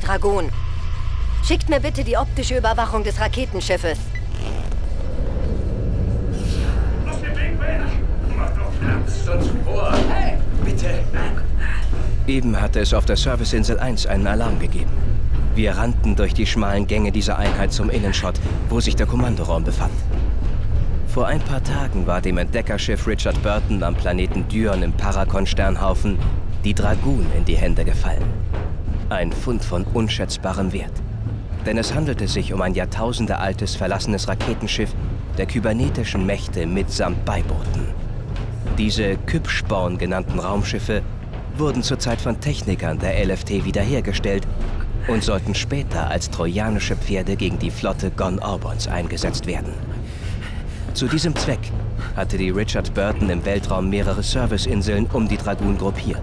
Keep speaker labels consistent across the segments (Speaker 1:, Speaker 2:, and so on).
Speaker 1: der Dragon?
Speaker 2: Schickt mir bitte die optische Überwachung des Raketenschiffes.
Speaker 1: Los, bewegen wir! Mach doch Platz!
Speaker 3: Sonst vor. Hey, bitte.
Speaker 4: Eben hatte es auf der Serviceinsel 1 einen Alarm gegeben. Wir rannten durch die schmalen Gänge dieser Einheit zum Innenschott, wo sich der Kommandoraum befand. Vor ein paar Tagen war dem Entdeckerschiff Richard Burton am Planeten Dion im Parakon-Sternhaufen die Dragoon in die Hände gefallen. Ein Fund von unschätzbarem Wert. Denn es handelte sich um ein jahrtausendealtes verlassenes Raketenschiff der kybernetischen Mächte mitsamt Beibooten. Diese Kypsporn genannten Raumschiffe wurden zurzeit von Technikern der LFT wiederhergestellt und sollten später als trojanische Pferde gegen die Flotte Gon Orbons eingesetzt werden. Zu diesem Zweck hatte die Richard Burton im Weltraum mehrere Serviceinseln um die Dragoon gruppiert.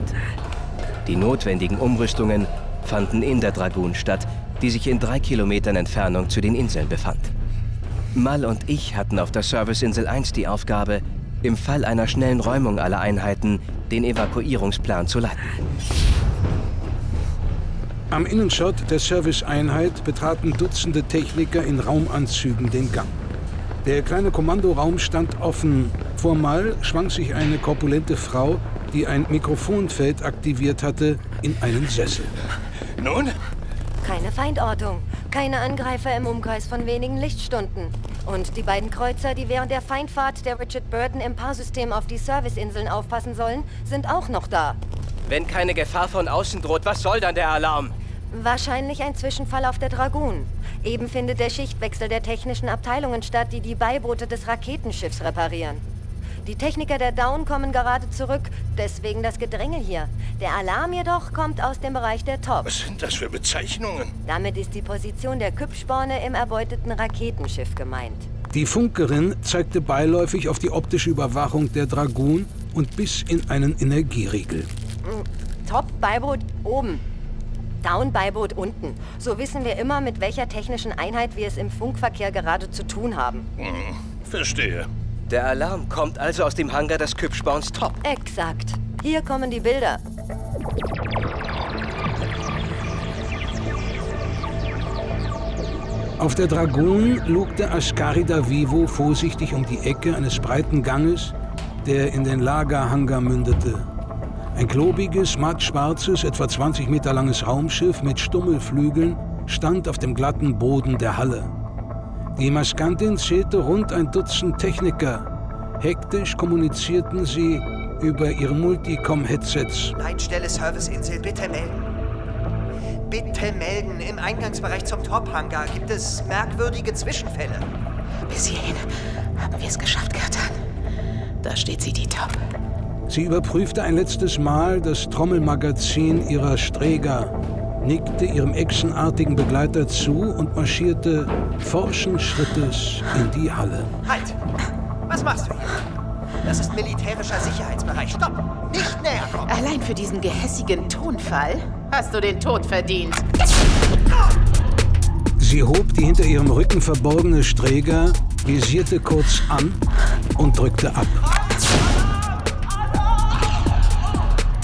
Speaker 4: Die notwendigen Umrüstungen fanden in der Dragoon statt, die sich in drei Kilometern Entfernung zu den Inseln befand. Mal und ich hatten auf der Serviceinsel 1 die Aufgabe, im Fall einer schnellen Räumung aller Einheiten den Evakuierungsplan zu leiten.
Speaker 5: Am Innenschott der Serviceeinheit betraten Dutzende Techniker in Raumanzügen den Gang. Der kleine Kommandoraum stand offen. Formal schwang sich eine korpulente Frau, die ein Mikrofonfeld aktiviert hatte, in einen Sessel.
Speaker 3: Nun?
Speaker 2: Keine Feindortung, keine Angreifer im Umkreis von wenigen Lichtstunden. Und die beiden Kreuzer, die während der Feindfahrt der Richard Burton im Paarsystem auf die Serviceinseln aufpassen sollen, sind auch noch da.
Speaker 4: Wenn keine Gefahr von außen droht, was soll dann der Alarm?
Speaker 2: Wahrscheinlich ein Zwischenfall auf der Dragoon. Eben findet der Schichtwechsel der technischen Abteilungen statt, die die Beiboote des Raketenschiffs reparieren. Die Techniker der Down kommen gerade zurück, deswegen das Gedränge hier. Der Alarm jedoch kommt aus dem Bereich der Top.
Speaker 3: Was sind das für Bezeichnungen?
Speaker 2: Damit ist die Position der Küppsporne im erbeuteten Raketenschiff gemeint.
Speaker 5: Die Funkerin zeigte beiläufig auf die optische Überwachung der Dragoon und bis in einen Energieriegel.
Speaker 2: Top Beiboot oben. Down Beiboot unten. So wissen wir immer, mit welcher technischen Einheit wir es im Funkverkehr gerade zu tun haben.
Speaker 3: Hm, verstehe.
Speaker 4: Der Alarm kommt also aus dem Hangar des Kypspawns Top.
Speaker 2: Exakt. Hier kommen die Bilder.
Speaker 5: Auf der Dragoon lugte Ascari da Vivo vorsichtig um die Ecke eines breiten Ganges, der in den Lagerhangar mündete. Ein klobiges, mattschwarzes, etwa 20 Meter langes Raumschiff mit Stummelflügeln stand auf dem glatten Boden der Halle. Die Maskantin zählte rund ein Dutzend Techniker. Hektisch kommunizierten sie über ihre Multicom-Headsets.
Speaker 6: Leitstelle Serviceinsel, bitte melden. Bitte melden. Im Eingangsbereich zum Top-Hangar gibt es merkwürdige Zwischenfälle.
Speaker 7: Bis hierhin haben wir es geschafft, Gertan. Da steht sie, die Top.
Speaker 5: Sie überprüfte ein letztes Mal das Trommelmagazin ihrer Sträger, nickte ihrem echsenartigen Begleiter zu und marschierte forschen Schrittes in die Halle.
Speaker 6: Halt! Was machst du hier? Das ist militärischer Sicherheitsbereich. Stopp! Nicht näher kommen!
Speaker 7: Allein für diesen gehässigen Tonfall hast du den Tod verdient.
Speaker 5: Sie hob die hinter ihrem Rücken verborgene Sträger, visierte kurz an und drückte ab.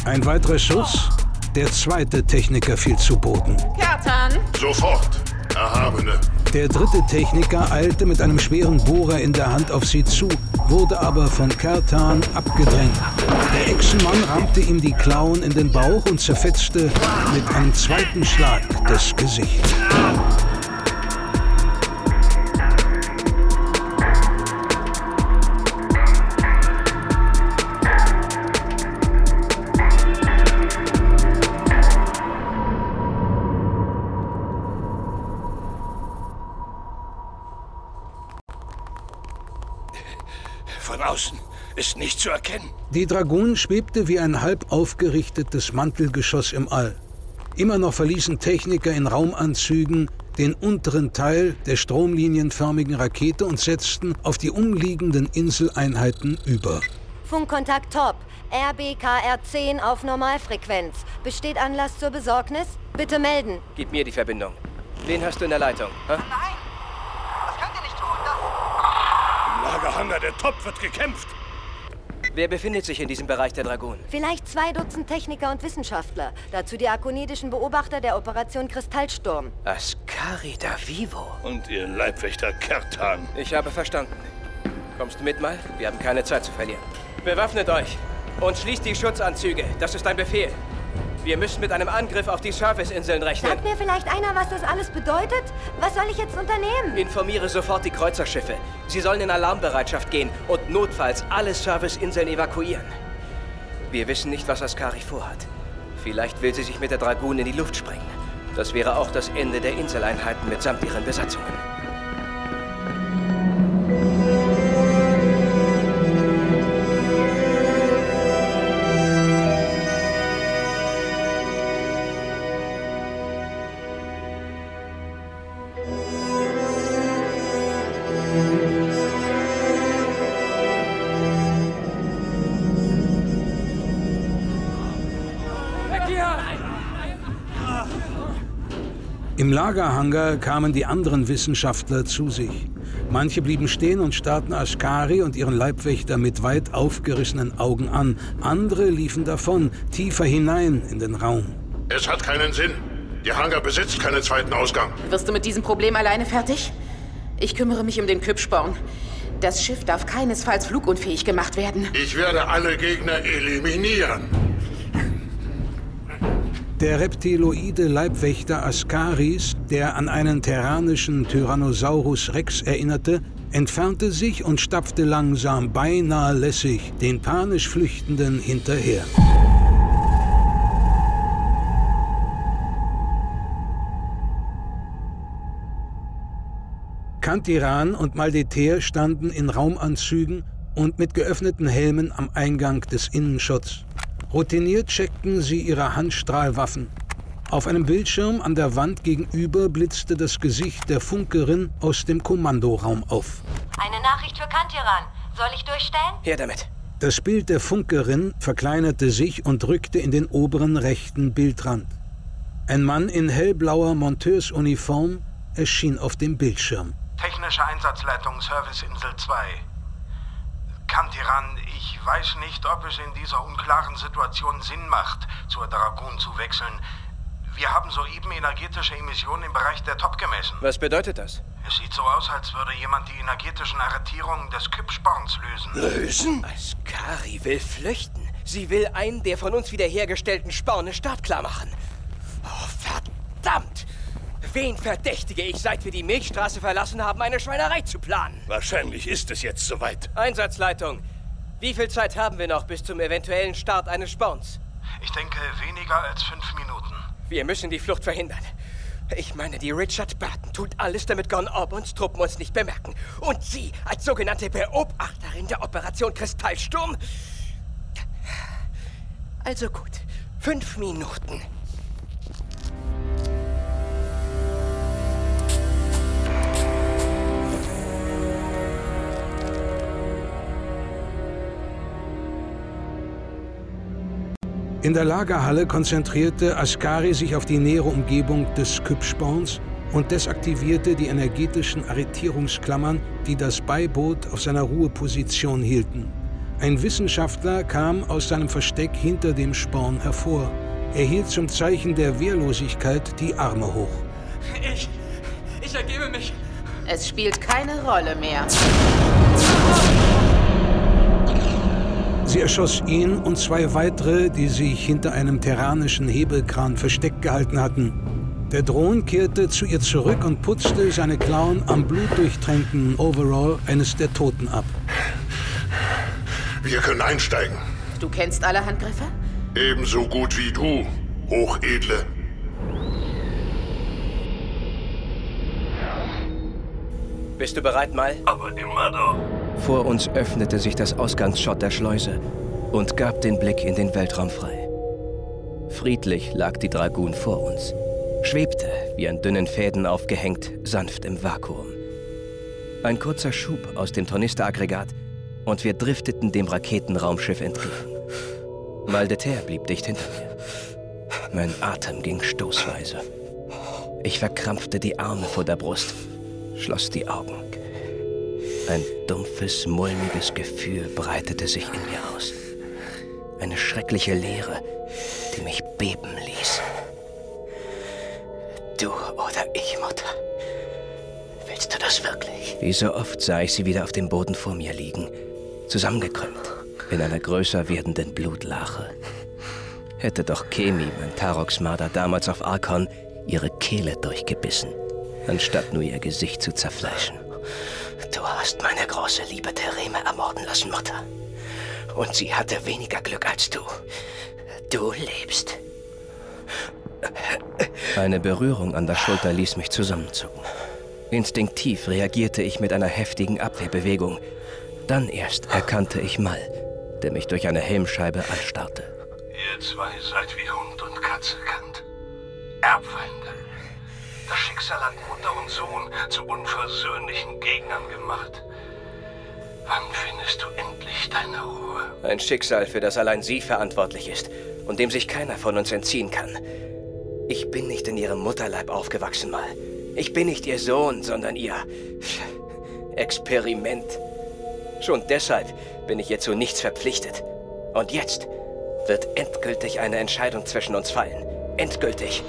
Speaker 5: Ein weiterer Schuss, der zweite Techniker fiel zu Boden.
Speaker 8: Kertan!
Speaker 9: Sofort, Erhabene.
Speaker 5: Der dritte Techniker eilte mit einem schweren Bohrer in der Hand auf sie zu, wurde aber von Kertan abgedrängt. Der Echsenmann rammte ihm die Klauen in den Bauch und zerfetzte mit einem zweiten Schlag das Gesicht. Die Dragoon schwebte wie ein halb aufgerichtetes Mantelgeschoss im All. Immer noch verließen Techniker in Raumanzügen den unteren Teil der stromlinienförmigen Rakete und setzten auf die umliegenden Inseleinheiten über.
Speaker 2: Funkkontakt top. RBKR10 auf Normalfrequenz. Besteht Anlass zur Besorgnis? Bitte melden.
Speaker 10: Gib mir die Verbindung. Wen hast du in der Leitung? Hä?
Speaker 6: Nein! Das könnt ihr nicht tun! Das
Speaker 11: Im Lagerhanger der Top wird gekämpft.
Speaker 10: Wer befindet sich in diesem Bereich der Dragoon?
Speaker 2: Vielleicht zwei Dutzend Techniker und Wissenschaftler. Dazu die akonidischen Beobachter der Operation Kristallsturm.
Speaker 10: Ascari da Vivo.
Speaker 11: Und ihr Leibwächter Kertan.
Speaker 10: Ich habe verstanden. Kommst du mit mal? Wir haben keine Zeit zu verlieren. Bewaffnet euch und schließt die Schutzanzüge. Das ist ein Befehl. Wir müssen mit einem Angriff auf die Serviceinseln rechnen.
Speaker 2: Sagt mir vielleicht einer, was das alles bedeutet? Was soll ich jetzt unternehmen?
Speaker 10: Informiere sofort die Kreuzerschiffe. Sie sollen in Alarmbereitschaft gehen und notfalls alle Serviceinseln evakuieren. Wir wissen nicht, was Ascari vorhat. Vielleicht will sie sich mit der Dragoon in die Luft sprengen. Das wäre auch das Ende der Inseleinheiten mitsamt ihren Besatzungen.
Speaker 5: Im Lagerhangar kamen die anderen Wissenschaftler zu sich. Manche blieben stehen und starrten Ashkari und ihren Leibwächter mit weit aufgerissenen Augen an. Andere liefen davon, tiefer hinein in den Raum.
Speaker 9: Es hat keinen Sinn. Die Hangar besitzt keinen zweiten Ausgang.
Speaker 8: Wirst du mit diesem Problem alleine fertig? Ich kümmere mich um den Küppsporn. Das Schiff darf keinesfalls flugunfähig gemacht werden.
Speaker 9: Ich werde alle Gegner eliminieren.
Speaker 5: Der reptiloide Leibwächter Ascaris, der an einen terranischen Tyrannosaurus Rex erinnerte, entfernte sich und stapfte langsam, beinahe lässig, den panisch Flüchtenden hinterher. Kantiran und Maldeter standen in Raumanzügen und mit geöffneten Helmen am Eingang des Innenschotts. Routiniert checkten sie ihre Handstrahlwaffen. Auf einem Bildschirm an der Wand gegenüber blitzte das Gesicht der Funkerin aus dem Kommandoraum auf.
Speaker 2: Eine Nachricht für Kantiran. Soll ich durchstellen?
Speaker 10: Her damit.
Speaker 5: Das Bild der Funkerin verkleinerte sich und rückte in den oberen rechten Bildrand. Ein Mann in hellblauer Monteursuniform erschien auf dem Bildschirm.
Speaker 12: Technische Einsatzleitung Serviceinsel 2. Kantiran, ich weiß nicht, ob es in dieser unklaren Situation Sinn macht, zur Dragoon zu wechseln. Wir haben soeben energetische Emissionen im Bereich der Top gemessen.
Speaker 10: Was bedeutet das?
Speaker 12: Es sieht so aus, als würde jemand die energetischen Arretierungen des Kypsporns lösen.
Speaker 11: Lösen?
Speaker 10: Ascari will flüchten. Sie will einen der von uns wiederhergestellten Sporne startklar machen. Oh, verdammt! Wen verdächtige ich, seit wir die Milchstraße verlassen haben, eine Schweinerei zu planen?
Speaker 11: Wahrscheinlich ist es jetzt soweit.
Speaker 10: Einsatzleitung. Wie viel Zeit haben wir noch bis zum eventuellen Start eines Sporns?
Speaker 12: Ich denke, weniger als fünf Minuten.
Speaker 10: Wir müssen die Flucht verhindern. Ich meine, die Richard Burton tut alles, damit Gon Orbons Truppen uns nicht bemerken. Und sie, als sogenannte Beobachterin der Operation Kristallsturm. Also gut, fünf Minuten.
Speaker 5: In der Lagerhalle konzentrierte Ascari sich auf die nähere Umgebung des Kypsporns und desaktivierte die energetischen Arretierungsklammern, die das Beiboot auf seiner Ruheposition hielten. Ein Wissenschaftler kam aus seinem Versteck hinter dem Sporn hervor. Er hielt zum Zeichen der Wehrlosigkeit die Arme hoch.
Speaker 10: Ich. Ich ergebe mich.
Speaker 8: Es spielt keine Rolle mehr.
Speaker 5: Sie erschoss ihn und zwei weitere, die sich hinter einem terranischen Hebelkran versteckt gehalten hatten. Der Drohn kehrte zu ihr zurück und putzte seine Klauen am blutdurchtränkten Overall eines der Toten ab.
Speaker 9: Wir können einsteigen.
Speaker 8: Du kennst alle Handgriffe?
Speaker 9: Ebenso gut wie du, Hochedle.
Speaker 4: Bist du bereit, Mal?
Speaker 3: Aber immer doch.
Speaker 4: Vor uns öffnete sich das Ausgangsschott der Schleuse und gab den Blick in den Weltraum frei. Friedlich lag die Dragoon vor uns, schwebte, wie an dünnen Fäden aufgehängt, sanft im Vakuum. Ein kurzer Schub aus dem Tornisteraggregat und wir drifteten dem Raketenraumschiff entgegen. Maldeter blieb dicht hinter mir. Mein Atem ging stoßweise. Ich verkrampfte die Arme vor der Brust, schloss die Augen. Ein dumpfes, mulmiges Gefühl breitete sich in mir aus. Eine schreckliche Leere, die mich beben ließ.
Speaker 13: Du oder ich, Mutter? Willst du das wirklich?
Speaker 4: Wie so oft sah ich sie wieder auf dem Boden vor mir liegen, zusammengekrümmt, in einer größer werdenden Blutlache. Hätte doch Kemi, mein Tarox-Marder, damals auf Arkon ihre Kehle durchgebissen, anstatt nur ihr Gesicht zu zerfleischen.
Speaker 13: Du hast meine große Liebe Thereme ermorden lassen, Mutter. Und sie hatte weniger Glück als du. Du lebst.
Speaker 4: Eine Berührung an der Schulter ließ mich zusammenzucken. Instinktiv reagierte ich mit einer heftigen Abwehrbewegung. Dann erst erkannte ich Mal, der mich durch eine Helmscheibe anstarrte.
Speaker 3: Ihr zwei seid wie Hund und Katze, Kant. Erbfeinde. Das Schicksal hat Mutter und Sohn zu unversöhnlichen Gegnern gemacht. Wann findest du endlich deine Ruhe?
Speaker 4: Ein Schicksal, für das allein sie verantwortlich ist und dem sich keiner von uns entziehen kann. Ich bin nicht in ihrem Mutterleib aufgewachsen, mal. Ich bin nicht ihr Sohn, sondern ihr Experiment. Schon deshalb bin ich ihr zu nichts verpflichtet. Und jetzt wird endgültig eine Entscheidung zwischen uns fallen. Endgültig.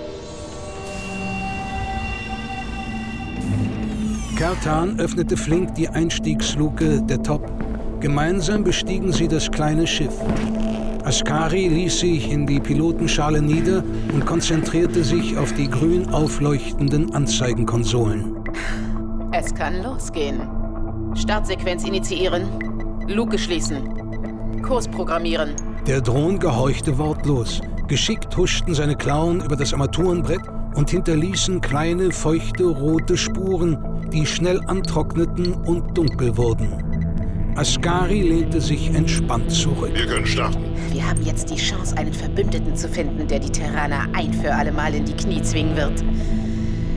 Speaker 5: Kartan öffnete flink die Einstiegsluke der Top. Gemeinsam bestiegen sie das kleine Schiff. Askari ließ sich in die Pilotenschale nieder und konzentrierte sich auf die grün aufleuchtenden Anzeigenkonsolen.
Speaker 8: Es kann losgehen. Startsequenz initiieren. Luke schließen. Kurs programmieren.
Speaker 5: Der Drohn gehorchte wortlos. Geschickt huschten seine Klauen über das Armaturenbrett und hinterließen kleine, feuchte, rote Spuren, die schnell antrockneten und dunkel wurden. Askari lehnte sich entspannt zurück.
Speaker 9: Wir können starten.
Speaker 8: Wir haben jetzt die Chance, einen Verbündeten zu finden, der die Terraner ein für alle Mal in die Knie zwingen wird.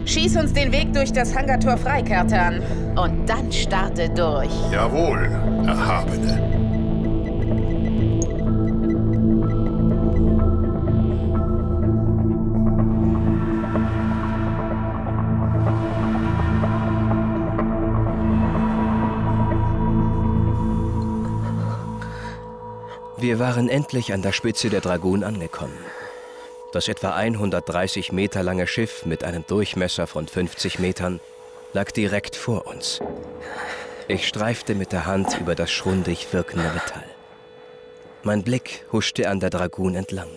Speaker 8: Schieß uns den Weg durch das Hangartor frei, Kartan. Und dann starte durch.
Speaker 9: Jawohl, Erhabene.
Speaker 4: Wir waren endlich an der Spitze der Dragoon angekommen. Das etwa 130 Meter lange Schiff mit einem Durchmesser von 50 Metern lag direkt vor uns. Ich streifte mit der Hand über das schrundig wirkende Metall. Mein Blick huschte an der Dragoon entlang.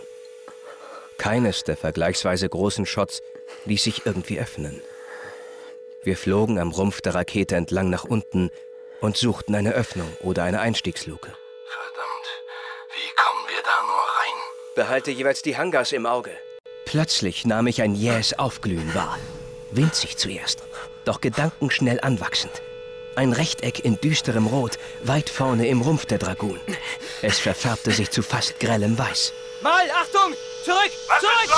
Speaker 4: Keines der vergleichsweise großen Shots ließ sich irgendwie öffnen. Wir flogen am Rumpf der Rakete entlang nach unten und suchten eine Öffnung oder eine Einstiegsluke. Behalte jeweils die Hangars im Auge. Plötzlich nahm ich ein jähes Aufglühen wahr. Winzig zuerst, doch gedankenschnell anwachsend. Ein Rechteck in düsterem Rot, weit vorne im Rumpf der Dragoon. Es verfärbte sich zu fast grellem Weiß.
Speaker 10: Mal, Achtung! Zurück! Zurück!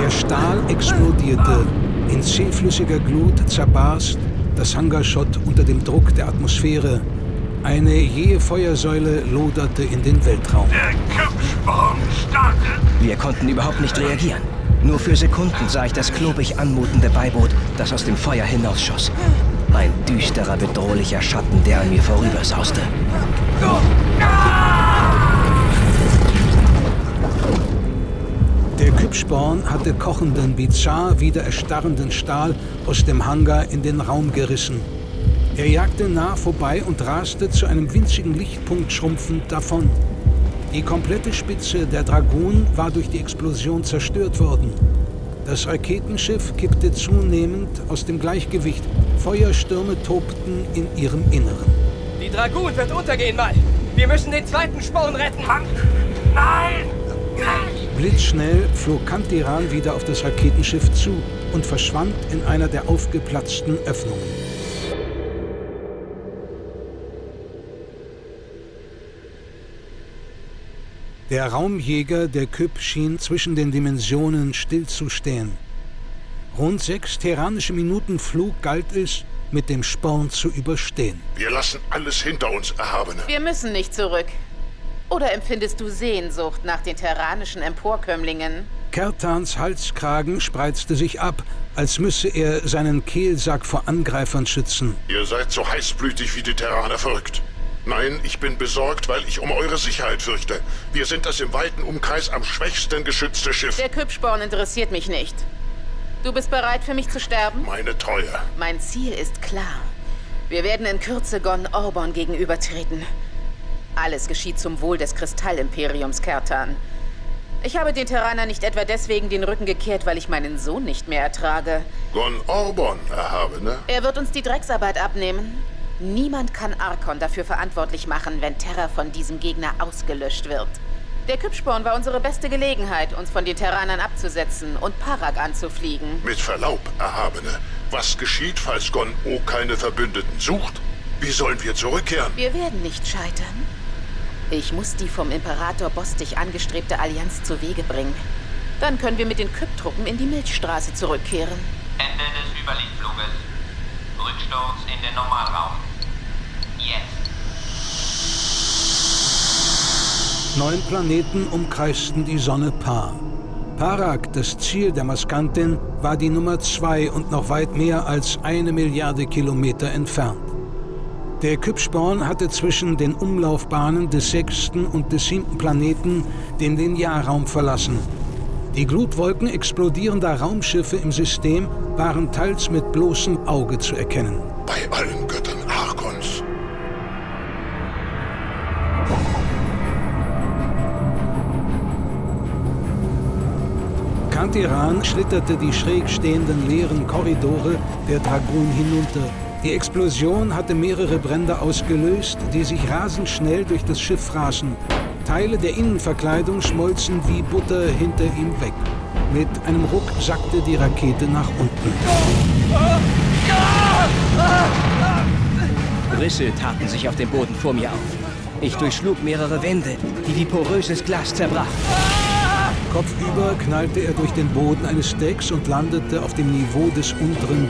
Speaker 5: Der Stahl explodierte. In zähflüssiger Glut zerbarst das Hangarschott unter dem Druck der Atmosphäre eine jähe Feuersäule loderte in den Weltraum.
Speaker 3: Der Kippsporn startet!
Speaker 4: Wir konnten überhaupt nicht reagieren. Nur für Sekunden sah ich das klobig anmutende Beiboot, das aus dem Feuer hinausschoss. Ein düsterer, bedrohlicher Schatten, der an mir vorübersauste.
Speaker 5: Der Küppsporn hatte kochenden, bizarr wieder erstarrenden Stahl aus dem Hangar in den Raum gerissen. Er jagte nah vorbei und raste zu einem winzigen Lichtpunkt schrumpfend davon. Die komplette Spitze der Dragoon war durch die Explosion zerstört worden. Das Raketenschiff kippte zunehmend aus dem Gleichgewicht. Feuerstürme tobten in ihrem Inneren.
Speaker 10: Die Dragoon wird untergehen, Mal. Wir müssen den zweiten Sporn retten.
Speaker 3: Hank! Nein!
Speaker 5: Blitzschnell flog Kantiran wieder auf das Raketenschiff zu und verschwand in einer der aufgeplatzten Öffnungen. Der Raumjäger der Kyp schien zwischen den Dimensionen stillzustehen. Rund sechs terranische Minuten Flug galt es, mit dem Sporn zu überstehen.
Speaker 9: Wir lassen alles hinter uns, Erhabene.
Speaker 8: Wir müssen nicht zurück. Oder empfindest du Sehnsucht nach den terranischen Emporkömmlingen?
Speaker 5: Kertans Halskragen spreizte sich ab, als müsse er seinen Kehlsack vor Angreifern schützen.
Speaker 9: Ihr seid so heißblütig wie die Terraner verrückt. Nein, ich bin besorgt, weil ich um eure Sicherheit fürchte. Wir sind das im weiten Umkreis am schwächsten geschützte Schiff.
Speaker 8: Der Küppsporn interessiert mich nicht. Du bist bereit für mich zu sterben?
Speaker 9: Meine Treue.
Speaker 8: Mein Ziel ist klar. Wir werden in Kürze Gon Orban gegenübertreten. Alles geschieht zum Wohl des Kristallimperiums Kertan. Ich habe den Terraner nicht etwa deswegen den Rücken gekehrt, weil ich meinen Sohn nicht mehr ertrage.
Speaker 9: Gon Orban, Erhabene.
Speaker 8: Er wird uns die Drecksarbeit abnehmen. Niemand kann Arkon dafür verantwortlich machen, wenn Terra von diesem Gegner ausgelöscht wird. Der Küppsporn war unsere beste Gelegenheit, uns von den Terranern abzusetzen und Parag anzufliegen.
Speaker 9: Mit Verlaub, Erhabene. Was geschieht, falls Gon O keine Verbündeten sucht? Wie sollen wir zurückkehren?
Speaker 8: Wir werden nicht scheitern. Ich muss die vom Imperator Bostig angestrebte Allianz zu Wege bringen. Dann können wir mit den Küpp-Truppen in die Milchstraße zurückkehren.
Speaker 14: Ende des Überlichtfluges. Rücksturz in den Normalraum. Jetzt.
Speaker 5: Neun Planeten umkreisten die Sonne Par. Parag, das Ziel der Maskantin, war die Nummer zwei und noch weit mehr als eine Milliarde Kilometer entfernt. Der Küppsporn hatte zwischen den Umlaufbahnen des sechsten und des siebten Planeten den Linearraum verlassen. Die Glutwolken explodierender Raumschiffe im System waren teils mit bloßem Auge zu erkennen.
Speaker 9: Bei allen Göttern Arkons.
Speaker 5: Kantiran schlitterte die schräg stehenden leeren Korridore der Dragoon hinunter. Die Explosion hatte mehrere Brände ausgelöst, die sich rasend schnell durch das Schiff fraßen. Teile der Innenverkleidung schmolzen wie Butter hinter ihm weg. Mit einem Ruck sackte die Rakete nach unten.
Speaker 4: Risse taten sich auf dem Boden vor mir auf. Ich durchschlug mehrere Wände, die wie poröses Glas zerbrachen.
Speaker 5: Kopfüber knallte er durch den Boden eines Decks und landete auf dem Niveau des unteren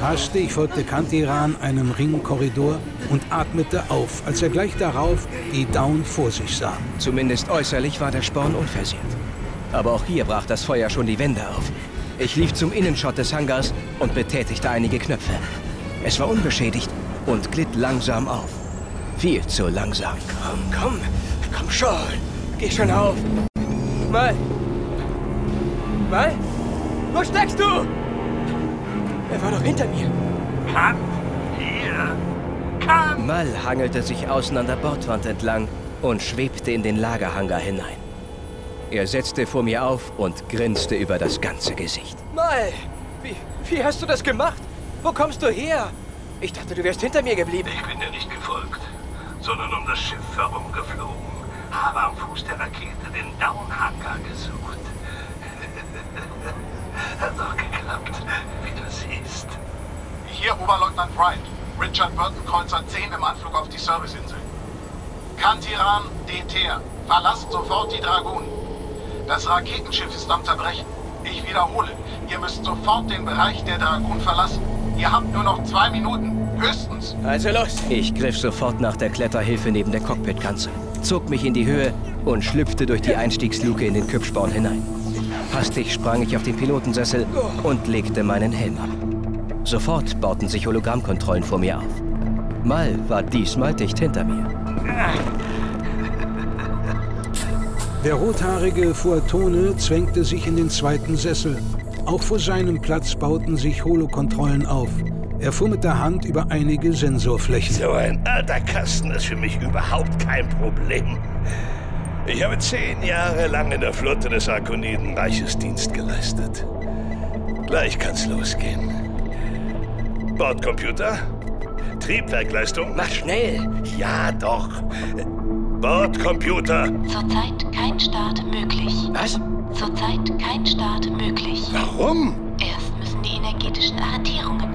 Speaker 5: Beiboothangars. Hastig folgte Kantiran einem Ringkorridor und atmete auf, als er gleich darauf die Down vor sich sah.
Speaker 4: Zumindest äußerlich war der Sporn unversehrt. Aber auch hier brach das Feuer schon die Wände auf. Ich lief zum Innenschott des Hangars und betätigte einige Knöpfe. Es war unbeschädigt und glitt langsam auf. Viel zu langsam.
Speaker 10: Komm, komm, komm schon. Geh schon auf. Mal. Mal? Wo steckst du? Er war doch hinter mir.
Speaker 3: Kann hier. Kann.
Speaker 4: Mal hangelte sich außen an der Bordwand entlang und schwebte in den Lagerhangar hinein. Er setzte vor mir auf und grinste über das ganze Gesicht.
Speaker 10: Mal, wie, wie hast du das gemacht? Wo kommst du her? Ich dachte, du wärst hinter mir geblieben.
Speaker 3: Ich bin dir nicht gefolgt, sondern um das Schiff herumgeflogen. Habe am Fuß der Rakete den Downhanger gesucht. Hat doch geklappt, wie du siehst.
Speaker 12: Hier Oberleutnant Wright. Richard Burton Kreuzer 10 im Anflug auf die Serviceinsel. Kantiran, Deter, verlasst sofort die Dragoon. Das Raketenschiff ist am Zerbrechen. Ich wiederhole, ihr müsst sofort den Bereich der Dragoon verlassen. Ihr habt nur noch zwei Minuten, höchstens.
Speaker 10: Also los.
Speaker 4: Ich griff sofort nach der Kletterhilfe neben der Cockpitkanzel, zog mich in die Höhe und schlüpfte durch die Einstiegsluke in den Küppsporn hinein. Hastig sprang ich auf den Pilotensessel und legte meinen Helm ab. Sofort bauten sich Hologrammkontrollen vor mir auf. Mal war diesmal dicht hinter mir.
Speaker 5: Der rothaarige Fuatone zwängte sich in den zweiten Sessel. Auch vor seinem Platz bauten sich Holokontrollen auf. Er fuhr mit der Hand über einige Sensorflächen.
Speaker 11: So ein alter Kasten ist für mich überhaupt kein Problem. Ich habe zehn Jahre lang in der Flotte des Arkonidenreiches Dienst geleistet. Gleich kann's losgehen. Bordcomputer? Triebwerkleistung?
Speaker 13: Mach schnell!
Speaker 11: Ja, doch. Bordcomputer!
Speaker 15: Zurzeit kein Start möglich.
Speaker 13: Was?
Speaker 15: Zurzeit kein Start möglich.
Speaker 11: Warum?
Speaker 15: Erst müssen die energetischen Arretierungen.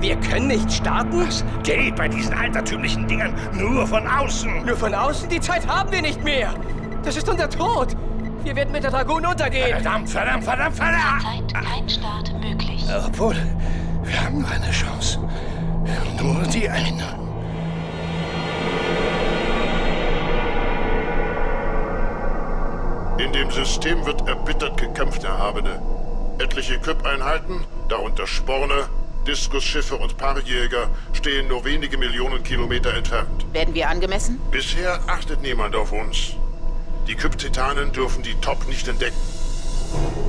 Speaker 10: Wir können nicht starten?
Speaker 11: Was geht bei diesen altertümlichen Dingern nur von außen?
Speaker 10: Nur von außen? Die Zeit haben wir nicht mehr. Das ist unser Tod. Wir werden mit der Dragoon untergehen.
Speaker 11: Verdammt, verdammt, verdammt, verdammt!
Speaker 15: Zurzeit kein Start möglich.
Speaker 11: Obwohl, wir haben noch eine Chance. Nur die eine.
Speaker 9: In dem System wird erbittert gekämpft, Erhabene. Etliche Küpp-Einheiten, darunter Sporne, Diskusschiffe und Paarjäger, stehen nur wenige Millionen Kilometer entfernt.
Speaker 8: Werden wir angemessen?
Speaker 9: Bisher achtet niemand auf uns. Die Kyp-Titanen dürfen die Top nicht entdecken.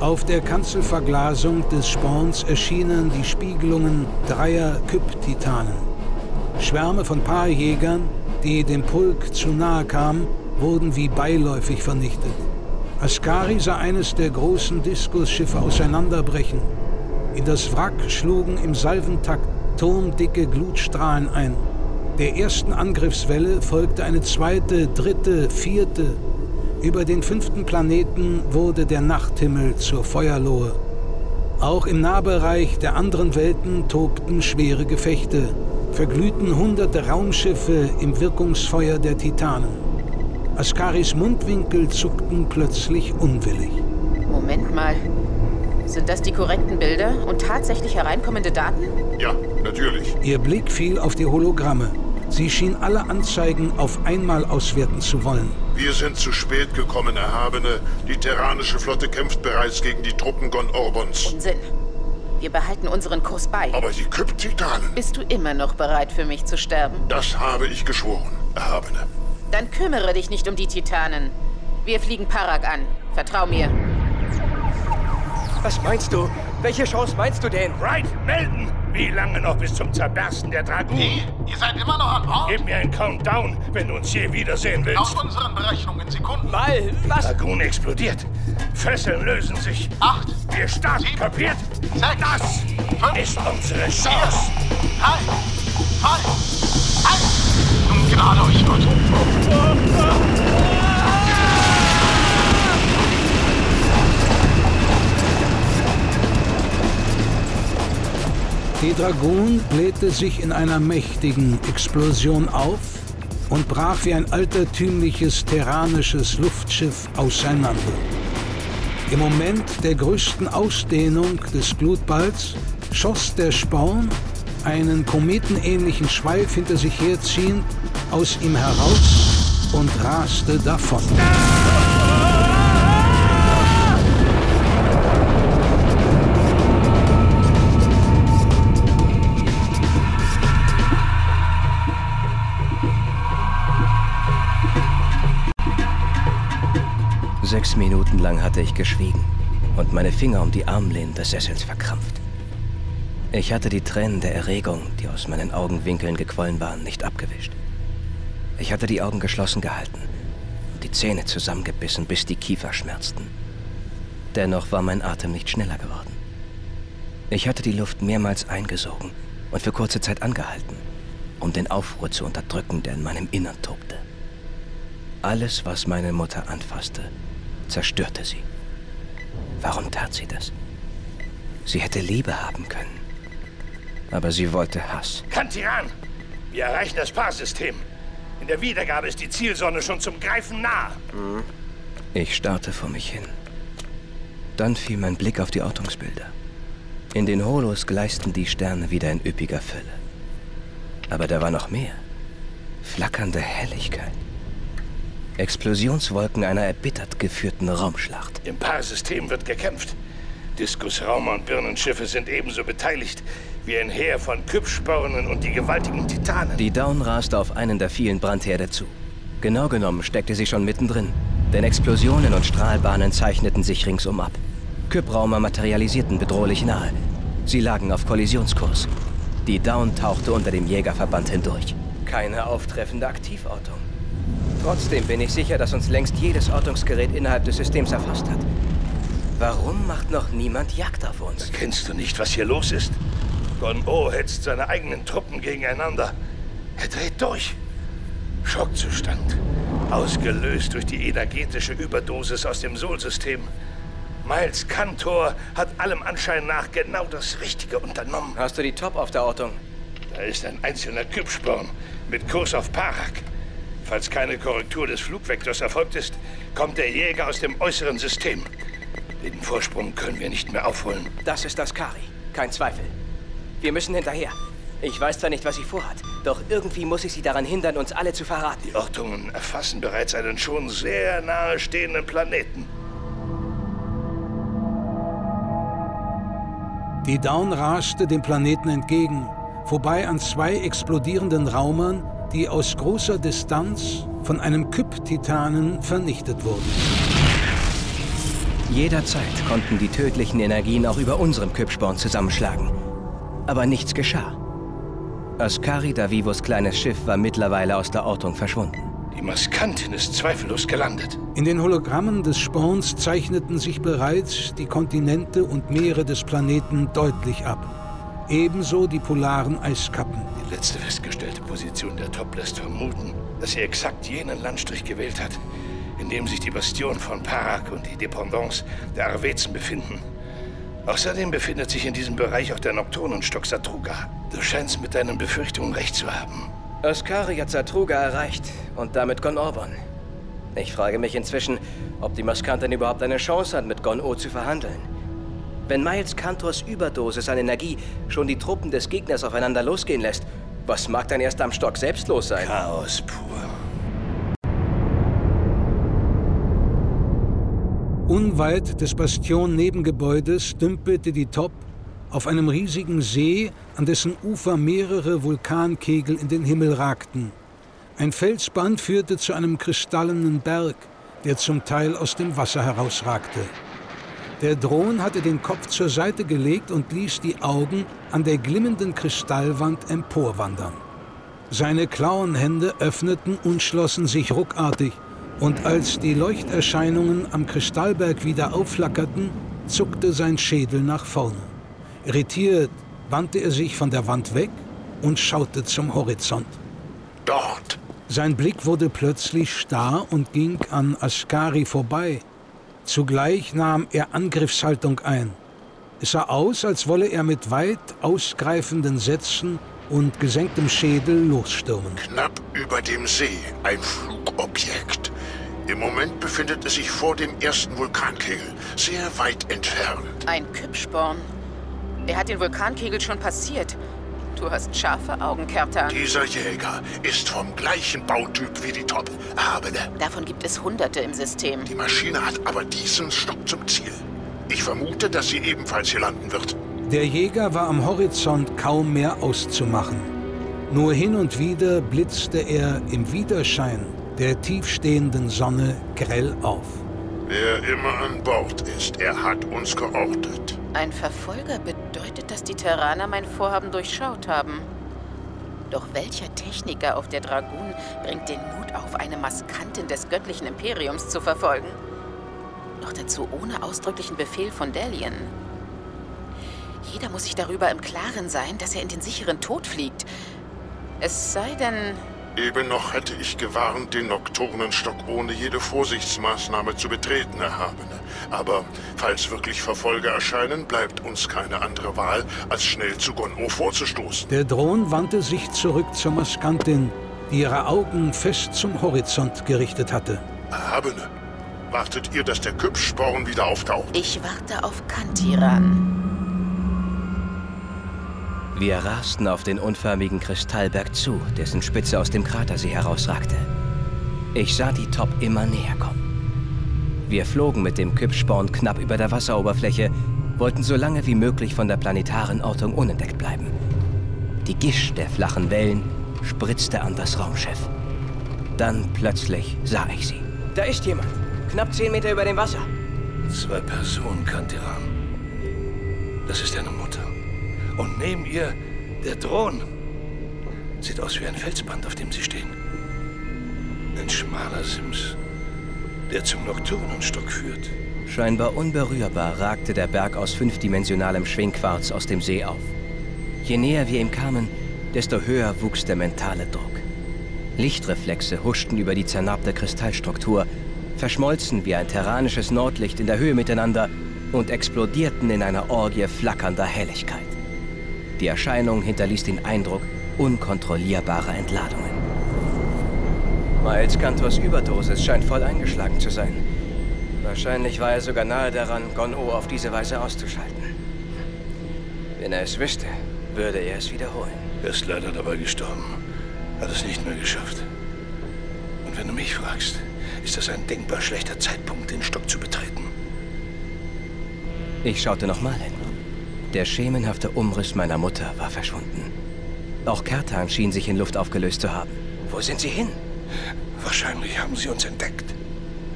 Speaker 5: Auf der Kanzelverglasung des Sporns erschienen die Spiegelungen dreier Kyp-Titanen. Schwärme von Paarjägern, die dem Pulk zu nahe kamen, wurden wie beiläufig vernichtet. Ascari sah eines der großen Diskusschiffe auseinanderbrechen. In das Wrack schlugen im Salventakt turmdicke Glutstrahlen ein. Der ersten Angriffswelle folgte eine zweite, dritte, vierte. Über den fünften Planeten wurde der Nachthimmel zur Feuerlohe. Auch im Nahbereich der anderen Welten tobten schwere Gefechte, verglühten hunderte Raumschiffe im Wirkungsfeuer der Titanen. Ascaris Mundwinkel zuckten plötzlich unwillig.
Speaker 8: Moment mal. Sind das die korrekten Bilder und tatsächlich hereinkommende Daten?
Speaker 9: Ja, natürlich.
Speaker 5: Ihr Blick fiel auf die Hologramme. Sie schien alle Anzeigen auf einmal auswerten zu wollen.
Speaker 9: Wir sind zu spät gekommen, Erhabene. Die terranische Flotte kämpft bereits gegen die Truppen Gon Orbons.
Speaker 8: Unsinn. Wir behalten unseren Kurs bei.
Speaker 9: Aber die Kyp-Titanen...
Speaker 8: Bist du immer noch bereit für mich zu sterben?
Speaker 9: Das habe ich geschworen, Erhabene.
Speaker 8: Dann kümmere dich nicht um die Titanen. Wir fliegen Parak an. Vertrau mir.
Speaker 10: Was meinst du? Welche Chance meinst du denn?
Speaker 11: Right, melden! Wie lange noch bis zum Zerbersten der Dragoon?
Speaker 12: Wie? Ihr seid immer noch an Bord?
Speaker 11: Gib mir einen Countdown, wenn du uns je wiedersehen willst.
Speaker 12: Aus unseren Berechnungen Sekunden.
Speaker 10: Mal, was?
Speaker 11: Dragoon explodiert. Fesseln lösen sich.
Speaker 12: Acht.
Speaker 11: Wir starten,
Speaker 12: sieben,
Speaker 11: kapiert?
Speaker 12: Sechs.
Speaker 11: Das
Speaker 12: fünf,
Speaker 11: ist unsere
Speaker 12: vier,
Speaker 11: Chance.
Speaker 12: drei, zwei, eins. Nun gerade euch gut.
Speaker 5: Die Dragoon blähte sich in einer mächtigen Explosion auf und brach wie ein altertümliches terranisches Luftschiff auseinander. Im Moment der größten Ausdehnung des Glutballs schoss der Sporn, einen kometenähnlichen Schweif hinter sich herziehend, aus ihm heraus und raste davon.
Speaker 4: Sechs Minuten lang hatte ich geschwiegen und meine Finger um die Armlehnen des Sessels verkrampft. Ich hatte die Tränen der Erregung, die aus meinen Augenwinkeln gequollen waren, nicht abgewischt. Ich hatte die Augen geschlossen gehalten und die Zähne zusammengebissen, bis die Kiefer schmerzten. Dennoch war mein Atem nicht schneller geworden. Ich hatte die Luft mehrmals eingesogen und für kurze Zeit angehalten, um den Aufruhr zu unterdrücken, der in meinem Innern tobte. Alles, was meine Mutter anfasste, zerstörte sie. Warum tat sie das? Sie hätte Liebe haben können. Aber sie wollte Hass.
Speaker 11: Kantiran! Wir erreichen das Paarsystem. In der Wiedergabe ist die Zielsonne schon zum Greifen nah.
Speaker 4: Ich starrte vor mich hin. Dann fiel mein Blick auf die Ortungsbilder. In den Holos gleisten die Sterne wieder in üppiger Fülle. Aber da war noch mehr. Flackernde Helligkeit. Explosionswolken einer erbittert geführten Raumschlacht.
Speaker 11: Im Paarsystem wird gekämpft. Diskusraumer und Birnenschiffe sind ebenso beteiligt wie ein Heer von Kypspornen und die gewaltigen Titanen.
Speaker 4: Die Dawn raste auf einen der vielen Brandherde zu. Genau genommen steckte sie schon mittendrin, denn Explosionen und Strahlbahnen zeichneten sich ringsum ab. Kypraumer materialisierten bedrohlich nahe. Sie lagen auf Kollisionskurs. Die Dawn tauchte unter dem Jägerverband hindurch. Keine auftreffende Aktivortung. Trotzdem bin ich sicher, dass uns längst jedes Ortungsgerät innerhalb des Systems erfasst hat. Warum macht noch niemand Jagd auf uns?
Speaker 11: Kennst du nicht, was hier los ist? Gon-O hetzt seine eigenen Truppen gegeneinander. Er dreht durch. Schockzustand. Ausgelöst durch die energetische Überdosis aus dem Sol-System. Miles Kantor hat allem Anschein nach genau das Richtige unternommen.
Speaker 4: Hast du die Top auf der Ortung?
Speaker 11: Da ist ein einzelner Kypsporn mit Kurs auf Parak. Falls keine Korrektur des Flugvektors erfolgt ist, kommt der Jäger aus dem äußeren System. Den Vorsprung können wir nicht mehr aufholen.
Speaker 4: Das ist das Kari. Kein Zweifel. Wir müssen hinterher. Ich weiß zwar nicht, was sie vorhat, doch irgendwie muss ich sie daran hindern, uns alle zu verraten.
Speaker 11: Die Ortungen erfassen bereits einen schon sehr nahe stehenden Planeten.
Speaker 5: Die Dawn raste dem Planeten entgegen, vorbei an zwei explodierenden Raumern, die aus großer Distanz von einem Kyp-Titanen vernichtet wurden.
Speaker 4: Jederzeit konnten die tödlichen Energien auch über unserem Kypsporn zusammenschlagen. Aber nichts geschah. Ascari Davivos kleines Schiff war mittlerweile aus der Ortung verschwunden.
Speaker 11: Die Maskantin ist zweifellos gelandet.
Speaker 5: In den Hologrammen des Sporns zeichneten sich bereits die Kontinente und Meere des Planeten deutlich ab. Ebenso die polaren Eiskappen.
Speaker 11: Die letzte festgestellte Position der Top lässt vermuten, dass sie exakt jenen Landstrich gewählt hat, in dem sich die Bastion von Parak und die Dependance der Arwezen befinden. Außerdem befindet sich in diesem Bereich auch der Nocturnenstock Satruga. Du scheinst mit deinen Befürchtungen recht zu haben.
Speaker 4: Oskari hat Satruga erreicht und damit Gon Orban. Ich frage mich inzwischen, ob die Maskantin überhaupt eine Chance hat, mit Gon O zu verhandeln. Wenn Miles Kantors Überdosis an Energie schon die Truppen des Gegners aufeinander losgehen lässt, was mag dann erst am Stock selbst los sein?
Speaker 11: Chaos pur.
Speaker 5: Unweit des Bastion-Nebengebäudes dümpelte die Top auf einem riesigen See, an dessen Ufer mehrere Vulkankegel in den Himmel ragten. Ein Felsband führte zu einem kristallenen Berg, der zum Teil aus dem Wasser herausragte. Der Drohn hatte den Kopf zur Seite gelegt und ließ die Augen an der glimmenden Kristallwand emporwandern. Seine Klauenhände öffneten und schlossen sich ruckartig, und als die Leuchterscheinungen am Kristallberg wieder aufflackerten, zuckte sein Schädel nach vorne. Irritiert wandte er sich von der Wand weg und schaute zum Horizont.
Speaker 9: Dort!
Speaker 5: Sein Blick wurde plötzlich starr und ging an Askari vorbei. Zugleich nahm er Angriffshaltung ein. Es sah aus, als wolle er mit weit ausgreifenden Sätzen und gesenktem Schädel losstürmen.
Speaker 9: Knapp über dem See ein Flugobjekt. Im Moment befindet es sich vor dem ersten Vulkankegel, sehr weit entfernt.
Speaker 8: Ein Kypsporn. Er hat den Vulkankegel schon passiert. Du hast scharfe Augen, Kertan.
Speaker 9: Dieser Jäger ist vom gleichen Bautyp wie die Top. Erhabene.
Speaker 8: Davon gibt es hunderte im System.
Speaker 9: Die Maschine hat aber diesen Stock zum Ziel. Ich vermute, dass sie ebenfalls hier landen wird.
Speaker 5: Der Jäger war am Horizont kaum mehr auszumachen. Nur hin und wieder blitzte er im Widerschein der tiefstehenden Sonne grell auf.
Speaker 9: Wer immer an Bord ist, er hat uns geortet.
Speaker 8: Ein Verfolger bedeutet, dass die Terraner mein Vorhaben durchschaut haben. Doch welcher Techniker auf der Dragoon bringt den Mut auf, eine Maskantin des göttlichen Imperiums zu verfolgen? Noch dazu ohne ausdrücklichen Befehl von Dalian. Jeder muss sich darüber im Klaren sein, dass er in den sicheren Tod fliegt. Es sei denn,
Speaker 9: Eben noch hätte ich gewarnt, den Nocturnenstock ohne jede Vorsichtsmaßnahme zu betreten, Erhabene. Aber falls wirklich Verfolger erscheinen, bleibt uns keine andere Wahl, als schnell zu Gon-O vorzustoßen.
Speaker 5: Der Drohn wandte sich zurück zur Maskantin, die ihre Augen fest zum Horizont gerichtet hatte.
Speaker 9: Erhabene, wartet ihr, dass der Küpfsporn wieder auftaucht?
Speaker 8: ich warte auf Kantiran.
Speaker 4: Wir rasten auf den unförmigen Kristallberg zu, dessen Spitze aus dem Kratersee herausragte. Ich sah die Top immer näher kommen. Wir flogen mit dem Kippsporn knapp über der Wasseroberfläche, wollten so lange wie möglich von der planetaren Ortung unentdeckt bleiben. Die Gischt der flachen Wellen spritzte an das Raumschiff. Dann plötzlich sah ich sie.
Speaker 10: Da ist jemand. Knapp zehn Meter über dem Wasser.
Speaker 11: Zwei Personen, Kantiran. Das ist deine Mutter. Und neben ihr der Thron. Sieht aus wie ein Felsband, auf dem sie stehen. Ein schmaler Sims, der zum Nocturnenstock führt.
Speaker 4: Scheinbar unberührbar ragte der Berg aus fünfdimensionalem Schwingquarz aus dem See auf. Je näher wir ihm kamen, desto höher wuchs der mentale Druck. Lichtreflexe huschten über die zernarbte Kristallstruktur, verschmolzen wie ein terranisches Nordlicht in der Höhe miteinander und explodierten in einer Orgie flackernder Helligkeit. Die Erscheinung hinterließ den Eindruck unkontrollierbarer Entladungen.
Speaker 10: Miles Cantors Überdosis scheint voll eingeschlagen zu sein. Wahrscheinlich war er sogar nahe daran, Gon-O auf diese Weise auszuschalten. Wenn er es wüsste, würde er es wiederholen.
Speaker 11: Er ist leider dabei gestorben. Hat es nicht mehr geschafft. Und wenn du mich fragst, ist das ein denkbar schlechter Zeitpunkt, den Stock zu betreten.
Speaker 4: Ich schaute nochmal hin. Der schemenhafte Umriss meiner Mutter war verschwunden. Auch Kertan schien sich in Luft aufgelöst zu haben.
Speaker 10: Wo sind sie hin?
Speaker 11: Wahrscheinlich haben sie uns entdeckt.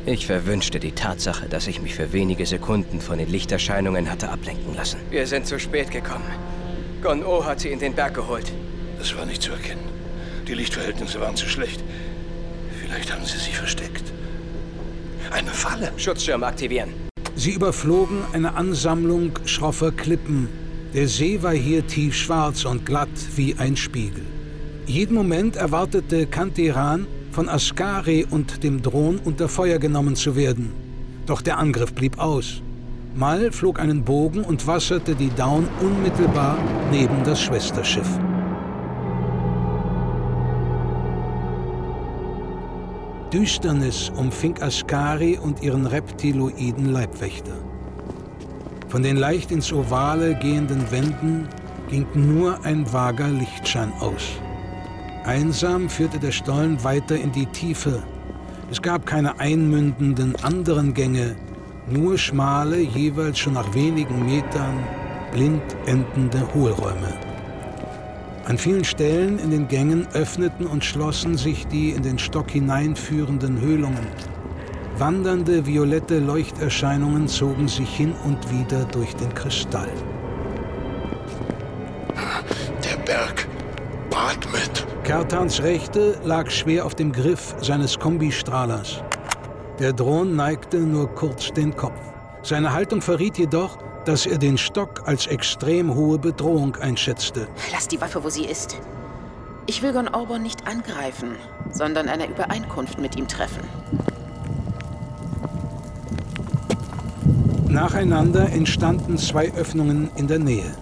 Speaker 4: Ich verwünschte die Tatsache, dass ich mich für wenige Sekunden von den Lichterscheinungen hatte ablenken lassen.
Speaker 10: Wir sind zu spät gekommen. Gon-O hat sie in den Berg geholt.
Speaker 11: Das war nicht zu erkennen. Die Lichtverhältnisse waren zu schlecht. Vielleicht haben sie sich versteckt. Eine Falle.
Speaker 10: Schutzschirm aktivieren.
Speaker 5: Sie überflogen eine Ansammlung schroffer Klippen. Der See war hier tiefschwarz und glatt wie ein Spiegel. Jeden Moment erwartete Kantiran, von Askari und dem Drohn unter Feuer genommen zu werden. Doch der Angriff blieb aus. Mal flog einen Bogen und wasserte die Down unmittelbar neben das Schwesterschiff. Düsternis umfing Askari und ihren reptiloiden Leibwächter. Von den leicht ins Ovale gehenden Wänden ging nur ein vager Lichtschein aus. Einsam führte der Stollen weiter in die Tiefe. Es gab keine einmündenden anderen Gänge, nur schmale, jeweils schon nach wenigen Metern blind endende Hohlräume. An vielen Stellen in den Gängen öffneten und schlossen sich die in den Stock hineinführenden Höhlungen. Wandernde violette Leuchterscheinungen zogen sich hin und wieder durch den Kristall.
Speaker 9: Der Berg atmet.
Speaker 5: Kertans Rechte lag schwer auf dem Griff seines Kombistrahlers. Der Drohn neigte nur kurz den Kopf. Seine Haltung verriet jedoch, dass er den Stock als extrem hohe Bedrohung einschätzte.
Speaker 8: Lass die Waffe, wo sie ist. Ich will Gon Orbon nicht angreifen, sondern eine Übereinkunft mit ihm treffen.
Speaker 5: Nacheinander entstanden zwei Öffnungen in der Nähe.